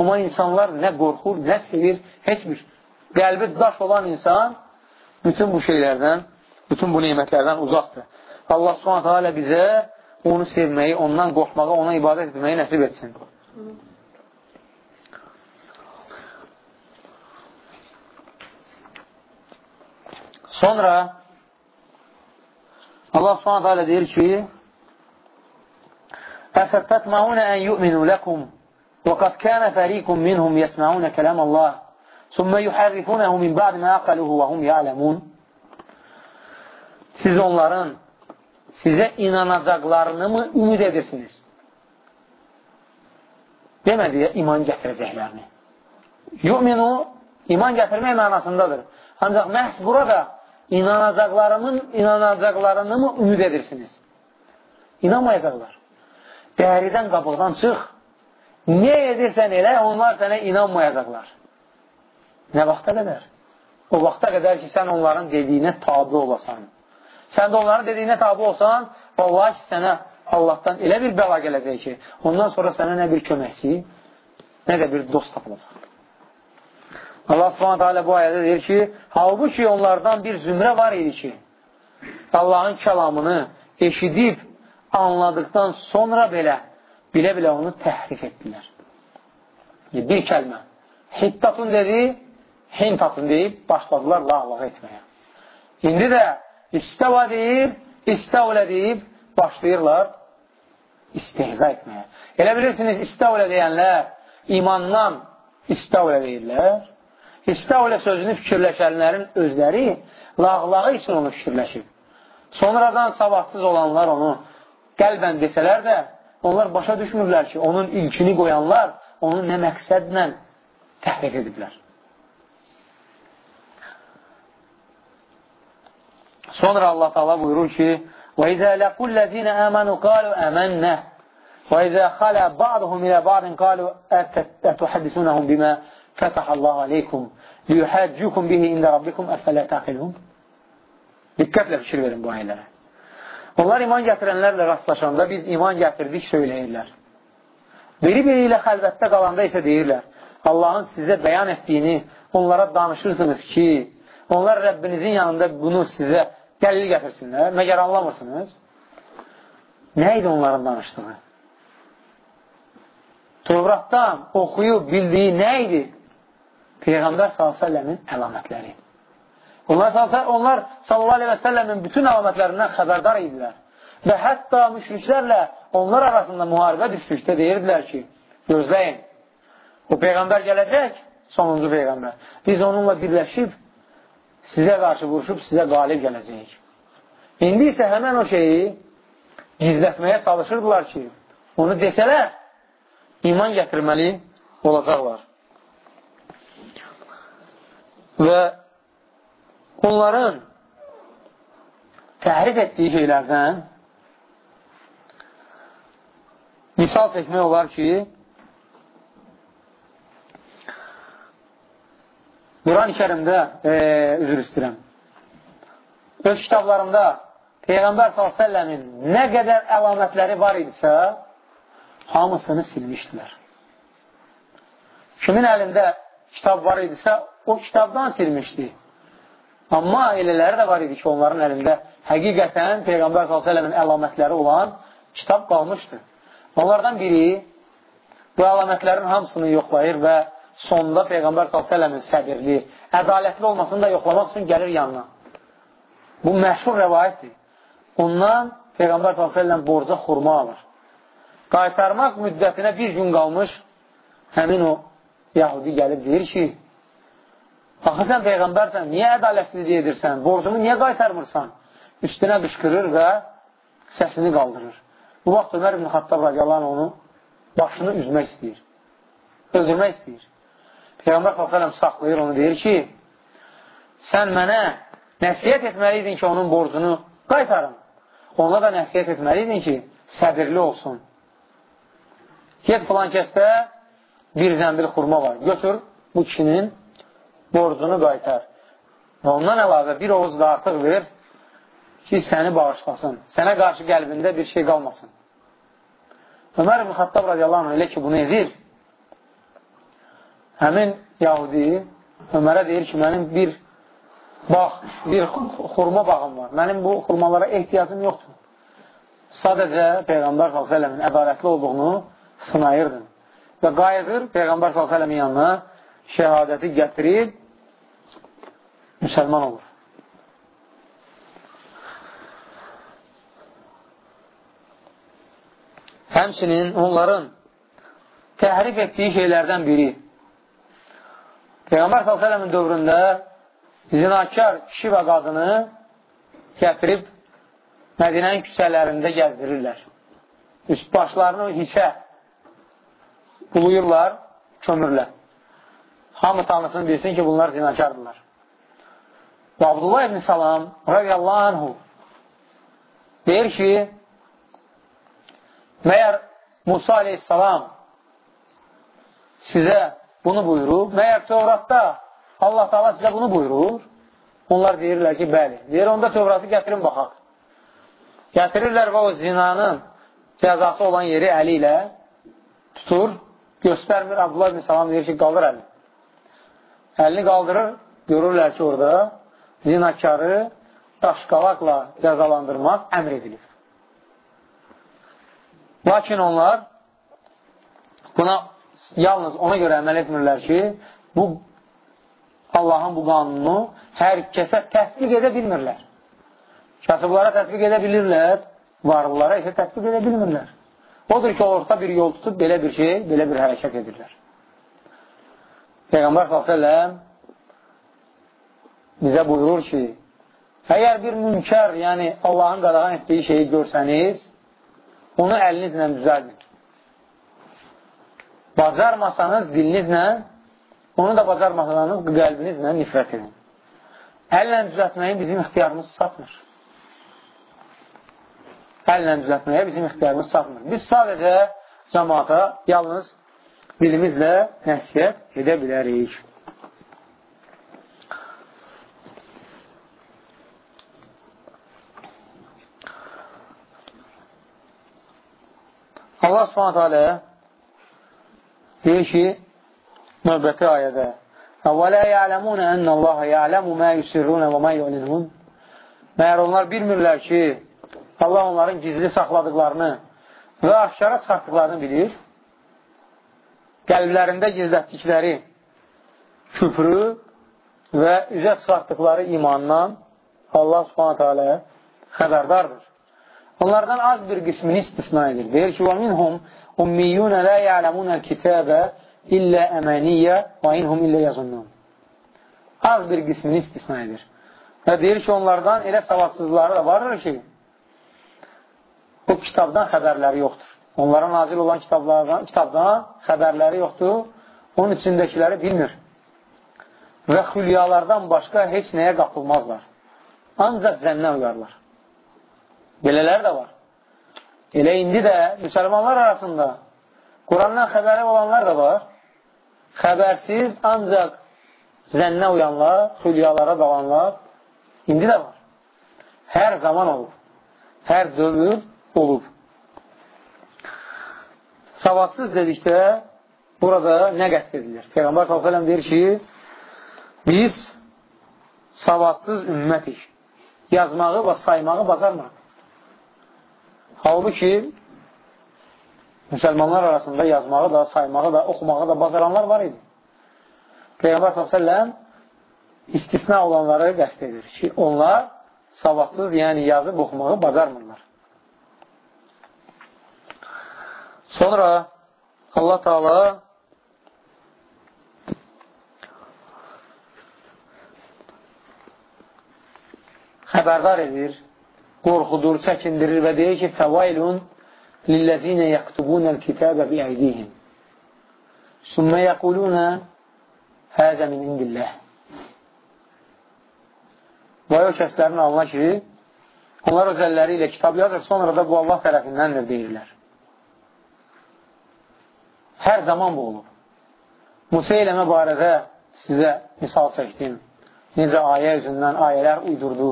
Amma insanlar nə qorxur, nə sevir, heç bir qəlbi daş olan insan bütün bu şeylərdən, bütün bu nimətlərdən uzaqdır. Allah subhanətə alə bizə onu sevməyi, ondan qorxmağı, ona ibadət etməyi nəsib etsin. Sonra Allah subhanət hələ deyir ki, Əfəttətməunə ən yu'minu ləkum və qad kənə fərikum minhum yəsməunə kələm Allah sümmə yuhərrifunəhu min ba'd mə əqəluhu və hum yələmun Siz onların sizə inanacaqlarını mı ümid edirsiniz? Demədi ya, iman gətirəcəklərini. Yu'minu iman gətirmək mənasındadır. Ancaq məhz burada inanacaqlarımın inanacaqlarını mı ümid edirsiniz? İnanmayacaqlar. Dəridən qabıqdan çıx. Nə edirsən elə, onlar sənə inanmayacaqlar. Nə vaxta qədər? O vaxta qədər ki, sən onların dediyinə tabi olasan. Sən də onların dediyinə tabi olsan, vallahi ki, sənə Allahdan elə bir bəla gələcək ki, ondan sonra sənə nə bir köməkçi, nə də bir dost tapılacaq. Allah subhanətə alə bu ayədə deyir ki, halbuki onlardan bir zümrə var idi ki, Allahın kəlamını eşidib, anladıqdan sonra belə, bilə-bilə onu təhrif etdilər. Bir kəlmə. Hittatun dedi, hintatun deyib, başladılar lağlağı etməyə. İndi də istəva deyib, istəvlə deyib, başlayırlar istehza etməyə. Elə bilirsiniz, istəvlə deyənlər imandan istəvlə deyirlər. İstəvlə sözünü fikirləşənlərin özləri lağlağı üçün onu fikirləşib. Sonradan savadsız olanlar onu qəlbən desələr də, onlar başa düşmürlər ki, onun ilkini qoyanlar onu nə məqsədlə təhrif ediblər. Sonra Allah Taala buyurur ki: "Və izə laqul lezina amanu qalu amanna və izə xala ba'duhum ilə ba'din qalu atuhaddisunahum bima fataha Allah aleykum liyuhajjukum bihi ində rabbikum əfələ taqilun." Diqqətlə fikir verin bu ayələrə. Onlar iman gətirənlərlə rastlaşanda biz iman gətirdik söyləyirlər. Biri-biri ilə xəlvətdə qalanda isə deyirlər, Allahın sizə bəyan etdiyini onlara danışırsınız ki, onlar Rəbbinizin yanında bunu sizə dəlil gətirsinlər. Məgər anlamırsınız? Nə idi onların danışdığı? Tövratdan oxuyub bildiyi nə idi? Peyğəmbər s.ə.v-in əlamətləri. Onlar, sallallahu aleyhi və səlləmin bütün əlamətlərindən xəbərdar idilər. Və hətta müşriklərlə onlar arasında müharibə düşdükdə deyirdilər ki, gözləyin, o Peyğəmbər gələcək, sonuncu Peyğəmbər. Biz onunla birləşib, sizə qarşı vuruşub, sizə qalib gələcəyik. İndi isə həmən o şeyi gizlətməyə çalışırdılar ki, onu desələr, iman gətirməli olacaqlar. Və onların təhrif etdiyi şeylərdən misal çəkmək olar ki, Quran-ı kərimdə, e, üzr istəyirəm, öz kitablarında Peyğəmbər s.ə.v-in nə qədər əlamətləri var idisə, hamısını silmişdilər. Kimin əlində kitab var idisə, o kitabdan silmişdi. Amma elələri də var idi ki, onların əlində həqiqətən Peyğəmbər s.ə.v-in əlamətləri olan kitab qalmışdı. Onlardan biri bu əlamətlərin hamısını yoxlayır və sonda Peyğəmbər s.ə.v-in səbirli, ədalətli olmasını da yoxlamaq üçün gəlir yanına. Bu məşhur rəvayətdir. Ondan Peyğəmbər s.ə.v borca xurma alır. Qaytarmaq müddətinə bir gün qalmış həmin o Yahudi gəlib deyir ki, Axı sən Peyğəmbərsən, niyə ədalətsizlik edirsən? Borcumu niyə qaytarmırsan? Üstünə qışqırır və səsini qaldırır. Bu vaxt Ömər ibn Xattab radiyallahu onu başını üzmək istəyir. Öldürmək istəyir. Peyğəmbər s.ə.v saxlayır, onu deyir ki, sən mənə nəsiyyət etməliydin ki, onun borcunu qaytarın. Ona da nəsiyyət etməliydin ki, səbirli olsun. Get filan kəsdə bir zəmbil xurma var. Götür bu kişinin borcunu qaytar. Və ondan əlavə bir oğuz da artıq ver ki, səni bağışlasın. Sənə qarşı qəlbində bir şey qalmasın. Ömər ibn Xattab radiyallahu anh elə ki, bunu edir, həmin Yahudi Ömərə deyir ki, mənim bir bax, bir xurma bağım var. Mənim bu xurmalara ehtiyacım yoxdur. Sadəcə Peyğəmbər s.ə.v-in ədalətli olduğunu sınayırdım. Və qayıdır Peyğəmbər s.ə.v-in yanına şəhadəti gətirib müsəlman olur. Həmçinin onların təhrif etdiyi şeylərdən biri Peyğəmbər s.ə.v-in dövründə zinakar kişi və qadını gətirib Mədinənin küçələrində gəzdirirlər. Üst başlarını hisə buluyurlar, kömürlə. Hamı tanısın, bilsin ki, bunlar zinakardırlar. Və Abdullah ibn Salam radiyallahu anhu deyir ki, məyər Musa aleyhissalam sizə bunu buyurub, məyər Tövratda Allah Taala sizə bunu buyurur? Onlar deyirlər ki, bəli. Deyir, onda Tövratı gətirin, baxaq. Gətirirlər və o zinanın cəzası olan yeri əli ilə tutur, göstərmir. Abdullah ibn Salam deyir ki, qaldır əlini. Əlini qaldırır, görürlər ki, orada zinakarı daşqalaqla cəzalandırmaq əmr edilir. Lakin onlar buna yalnız ona görə əməl etmirlər ki, bu Allahın bu qanunu hər kəsə tətbiq edə bilmirlər. Kasıblara tətbiq edə bilirlər, varlılara isə tətbiq edə bilmirlər. Odur ki, orta bir yol tutub belə bir şey, belə bir hərəkət edirlər. Peyğəmbər s.ə.v bizə buyurur ki, əgər bir münker, yəni Allahın qadağan etdiyi şeyi görsəniz, onu əlinizlə düzəldin. Bacarmasanız dilinizlə, onu da bacarmasanız qəlbinizlə nifrət edin. Əllə düzəltməyi bizim ixtiyarımız satmır Əllə düzəltməyə bizim ixtiyarımız satmır. Biz sadəcə cəmaata yalnız dilimizlə nəsiyyət edə bilərik. Allah subhanət hələ deyir ki, növbəti ayədə وَلَا يَعْلَمُونَ أَنَّ اللّٰهَ يَعْلَمُ مَا يُسِرُّونَ وَمَا يُعْلِنُونَ Məyər onlar bilmirlər ki, Allah onların gizli saxladıqlarını və aşkara çıxartdıqlarını bilir. Qəlblərində gizlətdikləri küfrü və üzə çıxartdıqları imandan Allah subhanətə alə xəbərdardır. Onlardan az bir qismini istisna edir. Deyir ki, وَمِنْهُمْ اُمِّيُّونَ لَا يَعْلَمُونَ الْكِتَابَ İllə əməniyyə və inhum illə yazundan. Az bir qismini istisna edir. Və deyir ki, onlardan elə savadsızları da vardır ki, o kitabdan xəbərləri yoxdur. Onlara nazil olan kitablardan, kitabdan xəbərləri yoxdur, onun içindəkiləri bilmir. Və xülyalardan başqa heç nəyə qapılmazlar. Ancaq zənnə uyarlar. Belələr də var. Elə indi də müsəlmanlar arasında Qurandan xəbəri olanlar da var. Xəbərsiz ancaq zənnə uyanlar, xülyalara dalanlar indi də var. Hər zaman olub. Hər dövr olub. Savadsız dedikdə burada nə qəst edilir? Peyğəmbər s.ə.v deyir ki, biz savadsız ümmətik. Yazmağı və saymağı bacarmırıq. Halbuki müsəlmanlar arasında yazmağı da, saymağı da, oxumağı da bacaranlar var idi. Peyğəmbər s.ə.v istisna olanları qəst edir ki, onlar savadsız, yəni yazıb oxumağı bacarmırlar. Sonra Allah Taala xəbərdar edir, qorxudur, çəkindirir və deyir ki, fəvailun lilləzinə yəqtubunəl kitəbə bi əydihim. Sümmə yəqulunə həzə min indilləh. Və o kəslərin alına ki, onlar öz əlləri ilə kitab yazır, sonra da bu Allah tərəfindəndir deyirlər. Hər zaman bu olub. Musa eləmə barədə sizə misal çəkdim. Necə ayə üzündən ayələr uydurdu.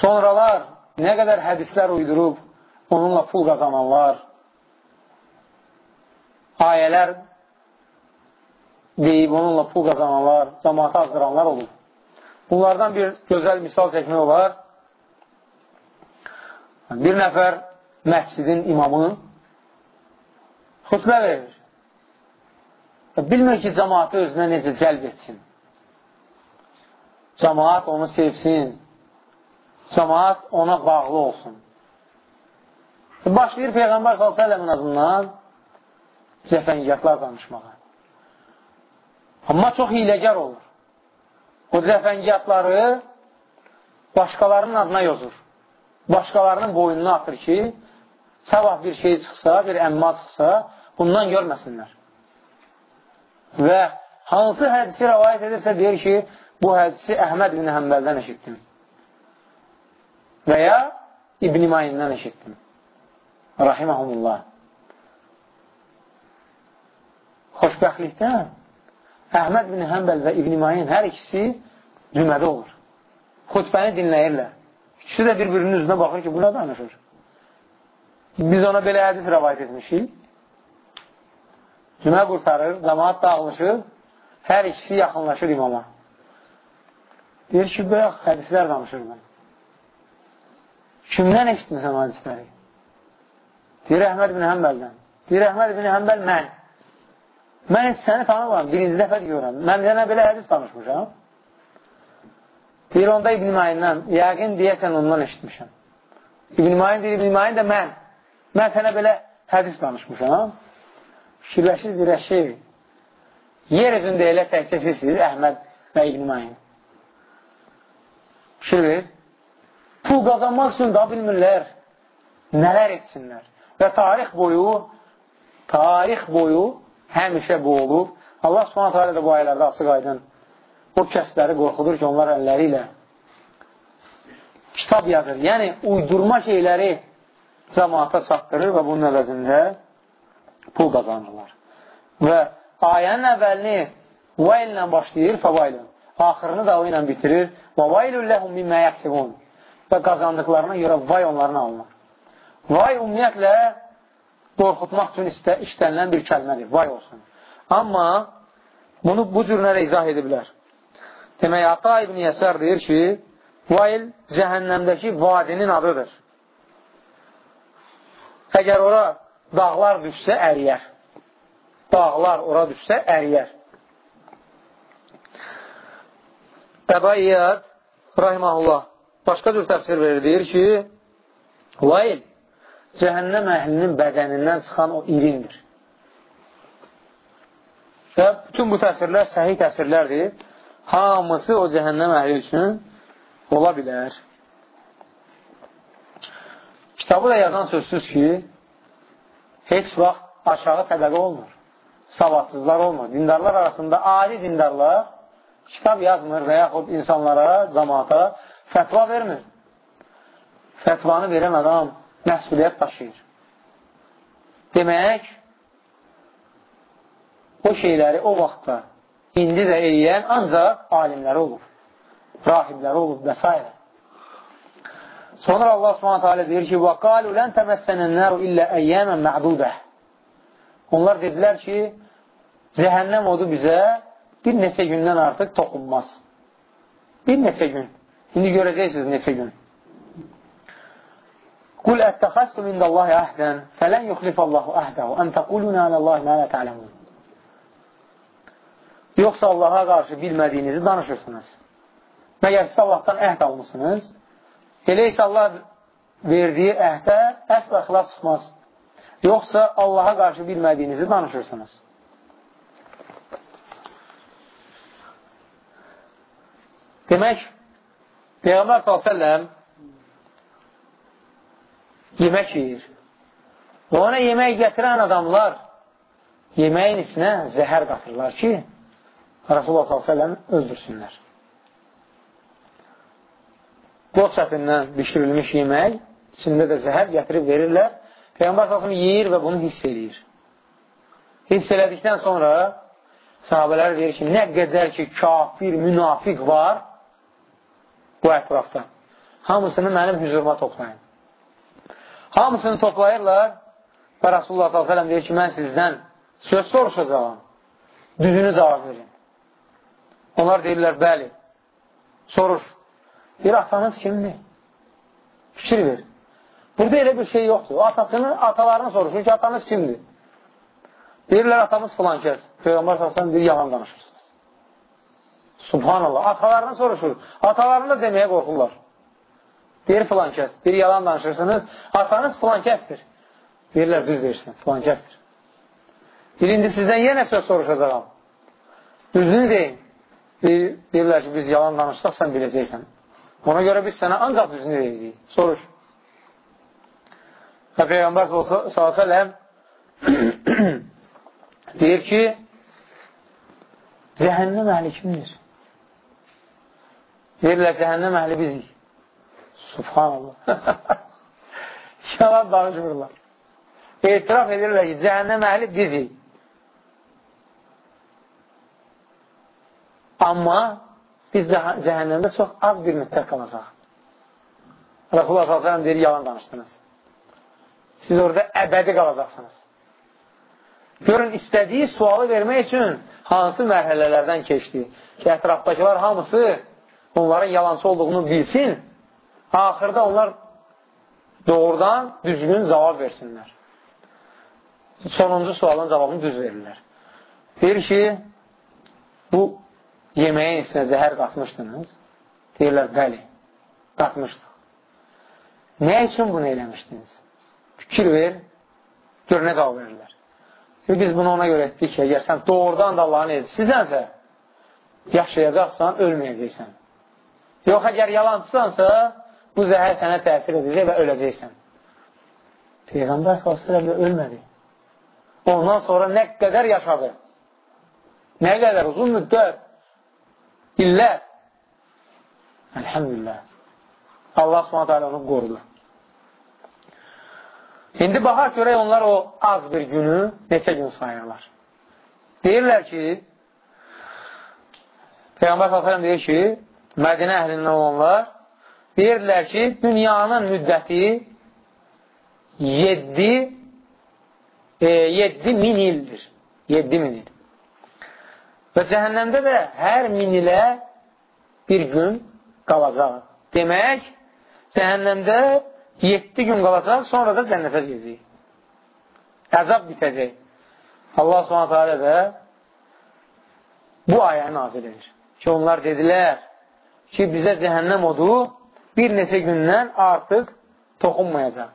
Sonralar nə qədər hədislər uydurub, onunla pul qazananlar, ayələr deyib onunla pul qazananlar, cəmaatı azdıranlar olur. Bunlardan bir gözəl misal çəkmək olar. Bir nəfər məscidin imamı xütbə verir. Bilmir ki, cəmaatı özünə necə cəlb etsin. Cəmaat onu sevsin. Cəmaat ona bağlı olsun. Başlayır Peyğəmbər s.ə.v-in azından cəfəngiyatlar danışmağa. Amma çox hiləgər olur. O cəfəngiyatları başqalarının adına yozur. Başqalarının boynuna atır ki, sabah bir şey çıxsa, bir əmma çıxsa, bundan görməsinlər. Və hansı hədisi rəvayət edirsə, deyir ki, bu hədisi Əhməd ibn Həmbəldən eşitdim. Və ya İbn-i Mayindən eşitdim. Rahiməhumullah. Xoşbəxtlikdən Əhməd bin Həmbəl və İbn-i Mayin hər ikisi cümədə olur. Xutbəni dinləyirlər. İkisi də bir-birinin üzünə baxır ki, bu nə danışır? Biz ona belə hədis rəvayət etmişik. Cümə qurtarır, cəmaat dağılışır, hər ikisi yaxınlaşır imama. Deyir ki, belə hədislər danışır mən. Kimdən eşitmirsən hədisləri? Deyir Əhməd bin Həmbəldən. Deyir Əhməd bin Həmbəl mən. Mən heç səni tanımam, birinci dəfə deyirəm. Mən sənə belə hədis danışmışam. Deyir, onda İbn-i Mayindən, yəqin deyəsən ondan eşitmişəm. İbn-i Mayin deyir, İbn-i Mayin də mən. Mən sənə belə hədis danışmışam. Fikirləşir, dirəşir. Yer üzündə elə təkcə sizsiniz, Əhməd və İbn-i Mayin. Fikir verir. Pul qazanmaq üçün da bilmirlər, nələr etsinlər. Və tarix boyu, tarix boyu həmişə bu olur. Allah subhanət hələ də bu ayələrdə açıq aydın o kəsləri qorxudur ki, onlar əlləri ilə kitab yazır. Yəni, uydurma şeyləri cəmaata çatdırır və bunun əvəzində pul qazanırlar. Və ayənin əvvəlini vayl ilə başlayır, fəvaylun. Axırını da o ilə bitirir. Və vaylun ləhum mimmə yəksivun. Və qazandıqlarına görə vay onların alınır. Vay ümumiyyətlə qorxutmaq üçün istə, işlənilən bir kəlmədir. Vay olsun. Amma bunu bu cür nə izah ediblər? Demək, Ata ibn Yəsər deyir ki, Vail cəhənnəmdəki vadinin adıdır. Əgər ora dağlar düşsə, əriyər. Dağlar ora düşsə, əriyər. Əbayyət, rahiməhullah, başqa cür təfsir verir, deyir ki, Vail cəhənnəm əhlinin bədənindən çıxan o irindir. Və bütün bu təfsirlər səhih təfsirlərdir. Hamısı o cəhənnəm əhli üçün ola bilər. Kitabı da yazan sözsüz ki, heç vaxt aşağı təbəqə olmur. Savadsızlar olmur. Dindarlar arasında adi dindarlar kitab yazmır və yaxud insanlara, cəmaata fətva vermir. Fətvanı verən adam məsuliyyət daşıyır. Demək, o şeyləri o vaxtda indi də eləyən ancaq alimləri olur, rahibləri olur və s. Sonra Allah Subhanahu taala deyir ki: "Və qalu lan tamassana illə ayyaman ma'dudah." Onlar dedilər ki, cəhənnəm odu bizə bir neçə gündən artıq toxunmaz. Bir neçə gün. İndi görəcəksiniz neçə gün. Qul ətəxəstum indallahi əhdən fələn yuxlifallahu əhdəhu ən təquluna aləllahi mə la ta'ləmun. Yoxsa Allaha qarşı bilmədiyinizi danışırsınız. Məgər siz Allahdan əhd almışsınız? Elə isə Allah verdiyi əhdə əslə xilaf çıxmaz. Yoxsa Allaha qarşı bilmədiyinizi danışırsınız. Demək, Peyğəmbər s.ə.v yemək yeyir. Və ona yemək gətirən adamlar yeməyin içinə zəhər qatırlar ki, Rasulullah s.ə.v öldürsünlər. Qod çətindən bişirilmiş yemək, içində də zəhər gətirib verirlər. Peyğəmbər s.ə.v yeyir və bunu hiss edir. Hiss elədikdən sonra sahabələr deyir ki, nə qədər ki, kafir, münafiq var bu ətrafda. Hamısını mənim hüzuruma toplayın. Hamısını toplayırlar və Rasulullah s.ə.v deyir ki, mən sizdən söz soruşacağım, düzünü cavab verin. Onlar deyirlər, bəli, soruş. Bir atanız kimdir? Fikir ver. Burada elə bir şey yoxdur. O atasını, atalarını soruşur ki, atanız kimdir? Deyirlər, atamız filan kəs. Peyğəmbər s.ə.v deyir, yalan danışırsınız. Subhanallah. Atalarını soruşur. Atalarını da deməyə qorxurlar. Deyir filan kəs. Bir yalan danışırsınız. Atanız filan kəsdir. Deyirlər, düz deyirsin. Filan kəsdir. İndi sizdən yenə söz soruşacaqam. Düzünü deyin. Deyirlər ki, biz yalan danışsaq, sən biləcəksən. Ona görə biz sənə ancaq düzünü deyəcəyik. Soruş. Və Peyğəmbər s.ə.v deyir ki, cəhənnəm əhli kimdir? Deyirlər, cəhənnəm əhli bizik. Subhanallah. Yalan danışmırlar. Etiraf edirlər ki, cəhənnəm əhli bizik. Amma biz cəhənnəmdə çox az bir müddət qalacaq. Rasulullah s.ə.v deyir, yalan danışdınız. Siz orada əbədi qalacaqsınız. Görün, istədiyi sualı vermək üçün hansı mərhələlərdən keçdi ki, ətrafdakılar hamısı onların yalancı olduğunu bilsin, axırda onlar doğrudan düzgün cavab versinlər. Sonuncu sualın cavabını düz verirlər. Deyir ki, bu yeməyin içinə zəhər qatmışdınız? Deyirlər, bəli, qatmışdıq. Nə üçün bunu eləmişdiniz? Fikir ver, gör nə cavab verirlər. Biz bunu ona görə etdik ki, əgər sən doğrudan da Allahın edsizənsə, yaşayacaqsan, ölməyəcəksən. Yox, əgər yalancısansa, bu zəhər sənə təsir edəcək və öləcəksən. Peyğəmbər s.ə.v ölmədi. Ondan sonra nə qədər yaşadı? Nə qədər uzun müddət? İllər. Əlhəmdülillah. Allah s.ə.v onu qorudu. İndi baxaq görək onlar o az bir günü neçə gün sayırlar. Deyirlər ki, Peyğəmbər s.ə.v deyir ki, Mədinə əhlindən olanlar deyirlər ki, dünyanın müddəti 7 e, 7 min ildir. 7 min il. Və cəhənnəmdə də hər min ilə bir gün qalacaq. Demək, cəhənnəmdə 7 gün qalacaq, sonra da cənnətə gedəcək. Əzab bitəcək. Allah alə də bu ayəni nazil edir. Ki, onlar dedilər ki, bizə cəhənnəm odu bir neçə gündən artıq toxunmayacaq.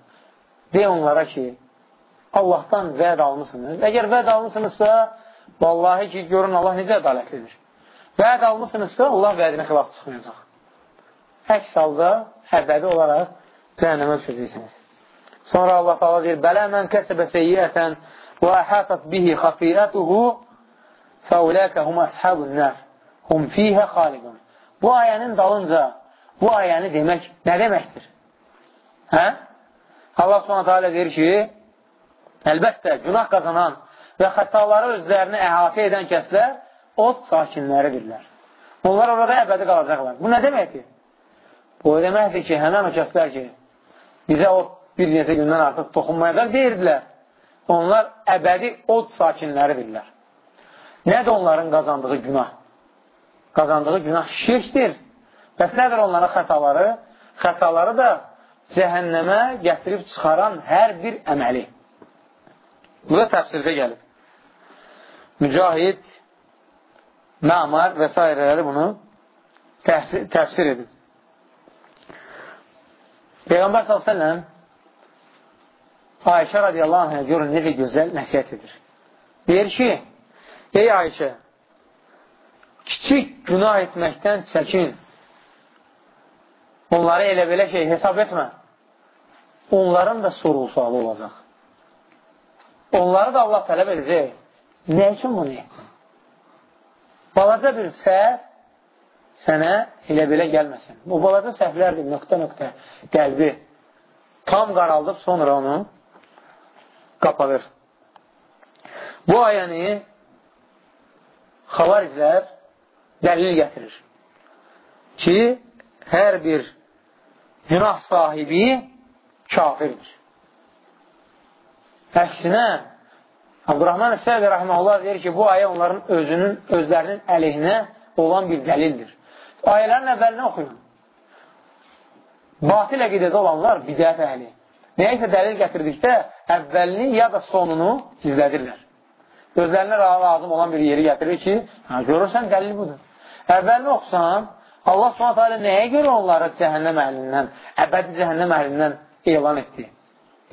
Deyə onlara ki, Allahdan vəd almışsınız. Əgər vəd almışsınızsa, vallahi ki, görün Allah necə ədalətlidir. Vəd almışsınızsa, Allah vədinə xilaf çıxmayacaq. Əks halda əbədi olaraq cəhənnəmə düşəcəksiniz. Sonra Allah Taala deyir: "Bələ mən kəsəbə seyyiətən və əhatat bihi xafiyyətuhu fəuləkə hum əshabun nar. Hum fiyhə xalidun." Bu ayənin dalınca bu ayəni demək nə deməkdir? Hə? Allah Subhanahu taala deyir ki: Əlbəttə, günah qazanan və xətaları özlərini əhatə edən kəslər od sakinləridirlər. Onlar orada əbədi qalacaqlar. Bu nə deməkdir? Bu deməkdir ki, həmən o kəslər ki, bizə od bir neçə gündən artıq toxunmayacaq deyirdilər. Onlar əbədi od sakinləridirlər. Nədir onların qazandığı günah? Qazandığı günah şirkdir. Bəs nədir onların xətaları? Xətaları da cəhənnəmə gətirib çıxaran hər bir əməli. Bu da təfsirdə gəlib. Mücahid, Məmar və s. bunu təfsir, təfsir edib. Peyğəmbər s.ə.v Ayşə radiyallahu anhə görün necə gözəl nəsiyyət edir. Deyir ki, ey Ayşə, kiçik günah etməkdən çəkin. Onları elə belə şey hesab etmə. Onların da sorğu-sualı olacaq. Onları da Allah tələb edəcək. Nə üçün bunu etsin? Balaca bir səhv sənə elə belə gəlməsin. Bu balaca səhvlərdir, nöqtə-nöqtə qəlbi tam qaraldıb sonra onu qapadır. Bu ayəni xavariclər dəlil gətirir ki, hər bir günah sahibi kafirdir. Əksinə, Abdurrahman Əsəbi rəhməhullah deyir ki, bu ayə onların özünün, özlərinin əleyhinə olan bir dəlildir. Ayələrin əvvəlini oxuyun. Batil əqidədə olanlar bidət əhli. Nəyəsə dəlil gətirdikdə əvvəlini ya da sonunu gizlədirlər. Özlərinə lazım olan bir yeri gətirir ki, hə, görürsən dəlil budur. Əvvəlini oxusan, Allah hələ nəyə görə onları cəhənnəm əhlindən, əbədi cəhənnəm əhlindən elan etdi?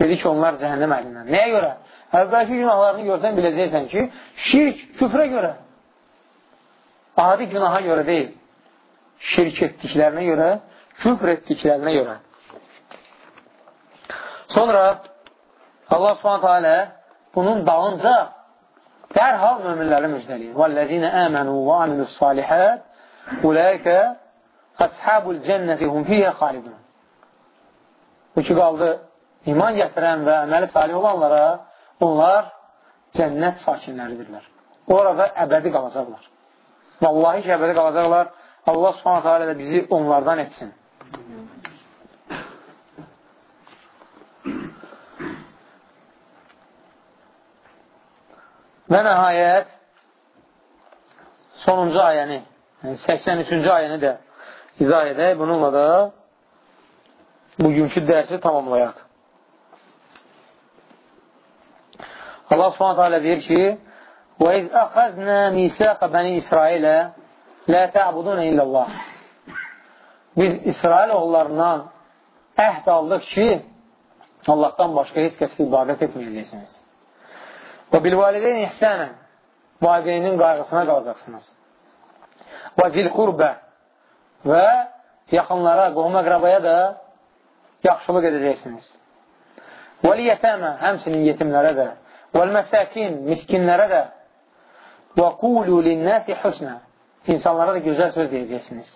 Dedi ki, onlar cəhənnəm əhlindən. Nəyə görə? Əvvəlki günahlarını görsən biləcəksən ki, şirk küfrə görə. Adi günaha görə deyil. Şirk etdiklərinə görə, küfr etdiklərinə görə. Sonra Allah subhanətə alə bunun dalınca dərhal möminləri müjdəliyir. وَالَّذِينَ آمَنُوا وَعَمِلُوا الصَّالِحَاتِ أُولَٰئِكَ أَصْحَابُ الْجَنَّةِ هُمْ فِيهَا خَالِدُونَ Bu ki, qaldı iman gətirən və əməli salih olanlara onlar cənnət sakinləridirlər. Orada əbədi qalacaqlar. Vallahi ki, əbədi qalacaqlar. Allah subhanətə alə də bizi onlardan etsin. Və nəhayət sonuncu ayəni, yəni 83-cü ayəni də izah edək. Bununla da bugünkü dərsi tamamlayaq. Allah subhanətə alə deyir ki, وَإِذْ أَخَذْنَا مِيسَاقَ بَنِي إِسْرَائِلَ لَا تَعْبُدُونَ إِلَّا اللّٰهِ Biz İsrail oğullarından əhd aldıq ki, Allahdan başqa heç kəs ibadət etməyəcəksiniz. Və bilvalideyn ihsənən valideynin qayğısına qalacaqsınız. Və zil qurbə və yaxınlara, qohum əqrabaya da yaxşılıq edəcəksiniz. Və liyətəmə, həmsinin yetimlərə də, və məsəkin, miskinlərə də və qulu linnəsi husnə, insanlara da gözəl söz deyəcəksiniz.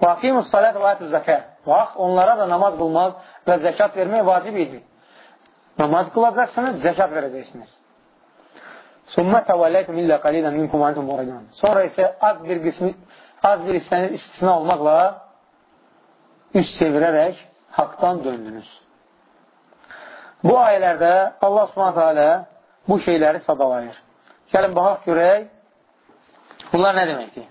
Və aqimus salət və ətü zəkə, vaxt onlara da namaz qılmaq və zəkat vermək vacib idi. Namaz qılacaqsınız, zəkat verəcəksiniz. Sümmə təvəlləytum illə qalilən minkum antum muridun. Sonra isə az bir qismi, az bir hissəniz istisna olmaqla üst çevirərək haqdan döndünüz. Bu ayələrdə Allah subhanətə alə bu şeyləri sadalayır. Gəlin, baxaq görək, bunlar nə deməkdir?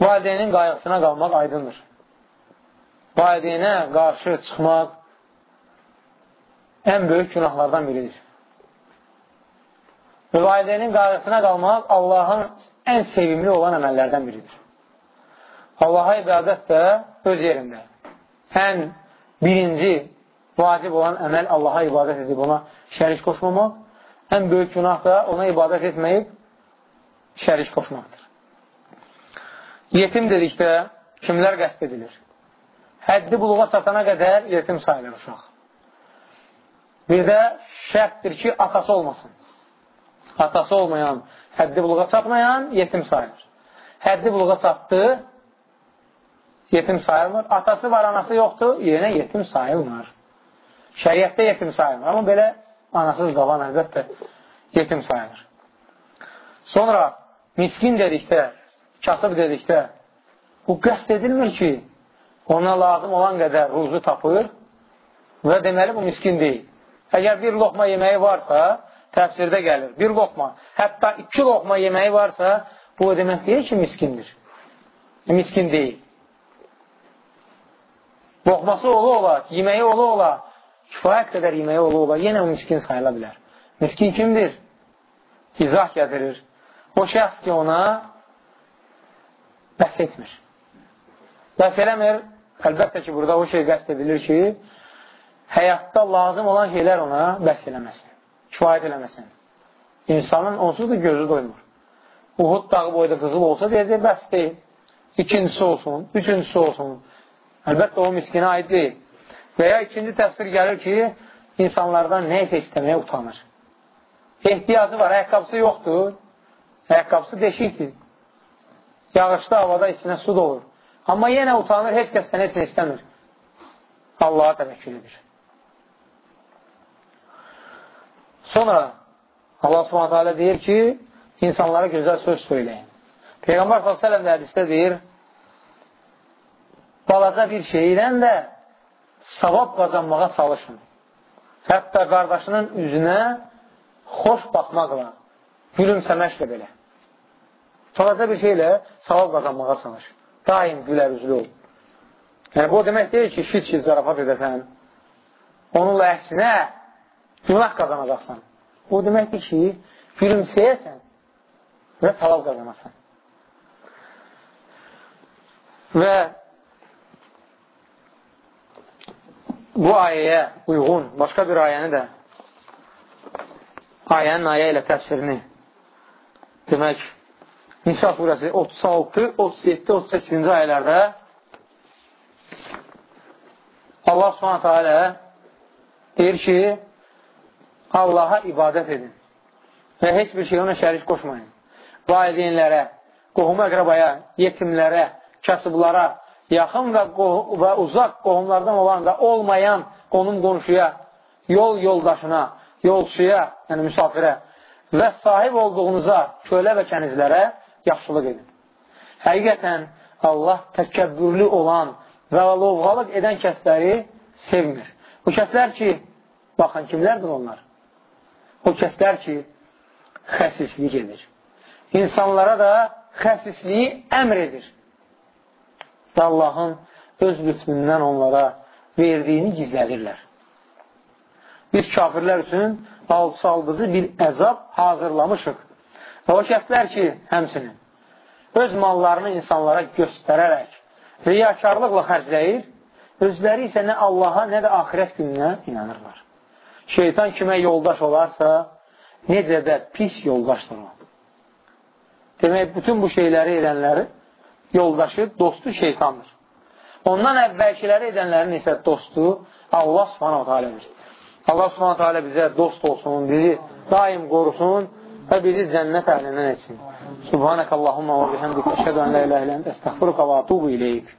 Valideynin qayğısına qalmaq aydındır. Valideynə qarşı çıxmaq ən böyük günahlardan biridir. Və valideynin qayğısına qalmaq Allahın ən sevimli olan əməllərdən biridir. Allaha ibadət də öz yerində. Ən birinci vacib olan əməl Allaha ibadət edib ona şərik qoşmamaq, ən böyük günah da ona ibadət etməyib şərik qoşmaqdır. Yetim dedikdə kimlər qəst edilir? Həddi buluğa çatana qədər yetim sayılır uşaq. Bir də şərtdir ki, atası olmasın atası olmayan, həddi buluğa çatmayan yetim sayılır. Həddi buluğa çatdı, yetim sayılmır. Atası var, anası yoxdur, yenə yetim sayılmır. Şəriətdə yetim sayılmır. Amma belə anasız qalan əlbəttə yetim sayılır. Sonra miskin dedikdə, kasıb dedikdə, bu qəst edilmir ki, ona lazım olan qədər ruzu tapır və deməli bu miskin deyil. Əgər bir loxma yeməyi varsa, təfsirdə gəlir. Bir loqma, hətta iki loqma yeməyi varsa, bu demək deyil ki, miskindir. Miskin deyil. Loqması ola ola, yeməyi ola ola, kifayət qədər yeməyi ola ola, yenə o miskin sayıla bilər. Miskin kimdir? İzah gətirir. O şəxs ki, ona bəs etmir. Bəs eləmir, əlbəttə ki, burada o şey qəst edilir ki, həyatda lazım olan şeylər ona bəs eləməsin kifayət eləməsin. İnsanın onsuz da gözü doymur. Uhud dağı boyda qızıl olsa deyəcək, bəs deyil. İkincisi olsun, üçüncüsü olsun. Əlbəttə, o miskinə aid deyil. Və ya ikinci təfsir gəlir ki, insanlardan nə isə istəməyə utanır. Ehtiyacı var, ayaqqabısı yoxdur. Ayaqqabısı deşikdir. Yağışda havada içinə su dolur. Amma yenə utanır, heç kəsdən heç nə istəmir. Allaha təvəkkül edir. Sonra Allah subhanətə alə deyir ki, insanlara gözəl söz söyləyin. Peyğəmbər s.ə.v də hədisdə deyir, balaca bir şeylə də savab qazanmağa çalışın. Hətta qardaşının üzünə xoş baxmaqla, gülümsəməklə belə. Falaca bir şeylə savab qazanmağa çalış. Daim gülər üzlü ol. Yəni, bu demək deyil ki, şit-şit zarafat edəsən. Onunla əksinə günah qazanacaqsan. Bu deməkdir ki, gülümsəyəsən və savab qazanasan. Və bu ayəyə uyğun başqa bir ayəni də ayənin ayə ilə təfsirini demək Nisa surəsi 36, 37, 38-ci ayələrdə Allah subhanətə alə deyir ki Allaha ibadət edin və heç bir şey ona şərik qoşmayın. Valideynlərə, qohum əqrabaya, yetimlərə, kasıblara, yaxın və, və uzaq qohumlardan olan və olmayan qonum qonşuya, yol yoldaşına, yolçuya, yəni müsafirə və sahib olduğunuza, kölə və kənizlərə yaxşılıq edin. Həqiqətən Allah təkəbbürlü olan və lovğalıq edən kəsləri sevmir. Bu kəslər ki, baxın, kimlərdir onlar? O kəslər ki, xəsislik edir. İnsanlara da xəsisliyi əmr edir. Və Allahın öz lütfündən onlara verdiyini gizlədirlər. Biz kafirlər üçün alçaldıcı bir əzab hazırlamışıq. Və o kəslər ki, həmsinin, öz mallarını insanlara göstərərək, riyakarlıqla xərcləyir, özləri isə nə Allaha, nə də axirət gününə inanırlar. Şeytan kimə yoldaş olarsa, necə də pis yoldaşdır o. Demək, bütün bu şeyləri edənləri yoldaşı, dostu şeytandır. Ondan əvvəlkiləri edənlərin isə dostu Allah subhanahu alədir. Allah subhanahu alə bizə dost olsun, bizi daim qorusun və bizi cənnət əhlindən etsin. Subhanəkə Allahumma və bihəmdik əşhədu ən la ilə ilə əstəxfiruka və atubu iləyik.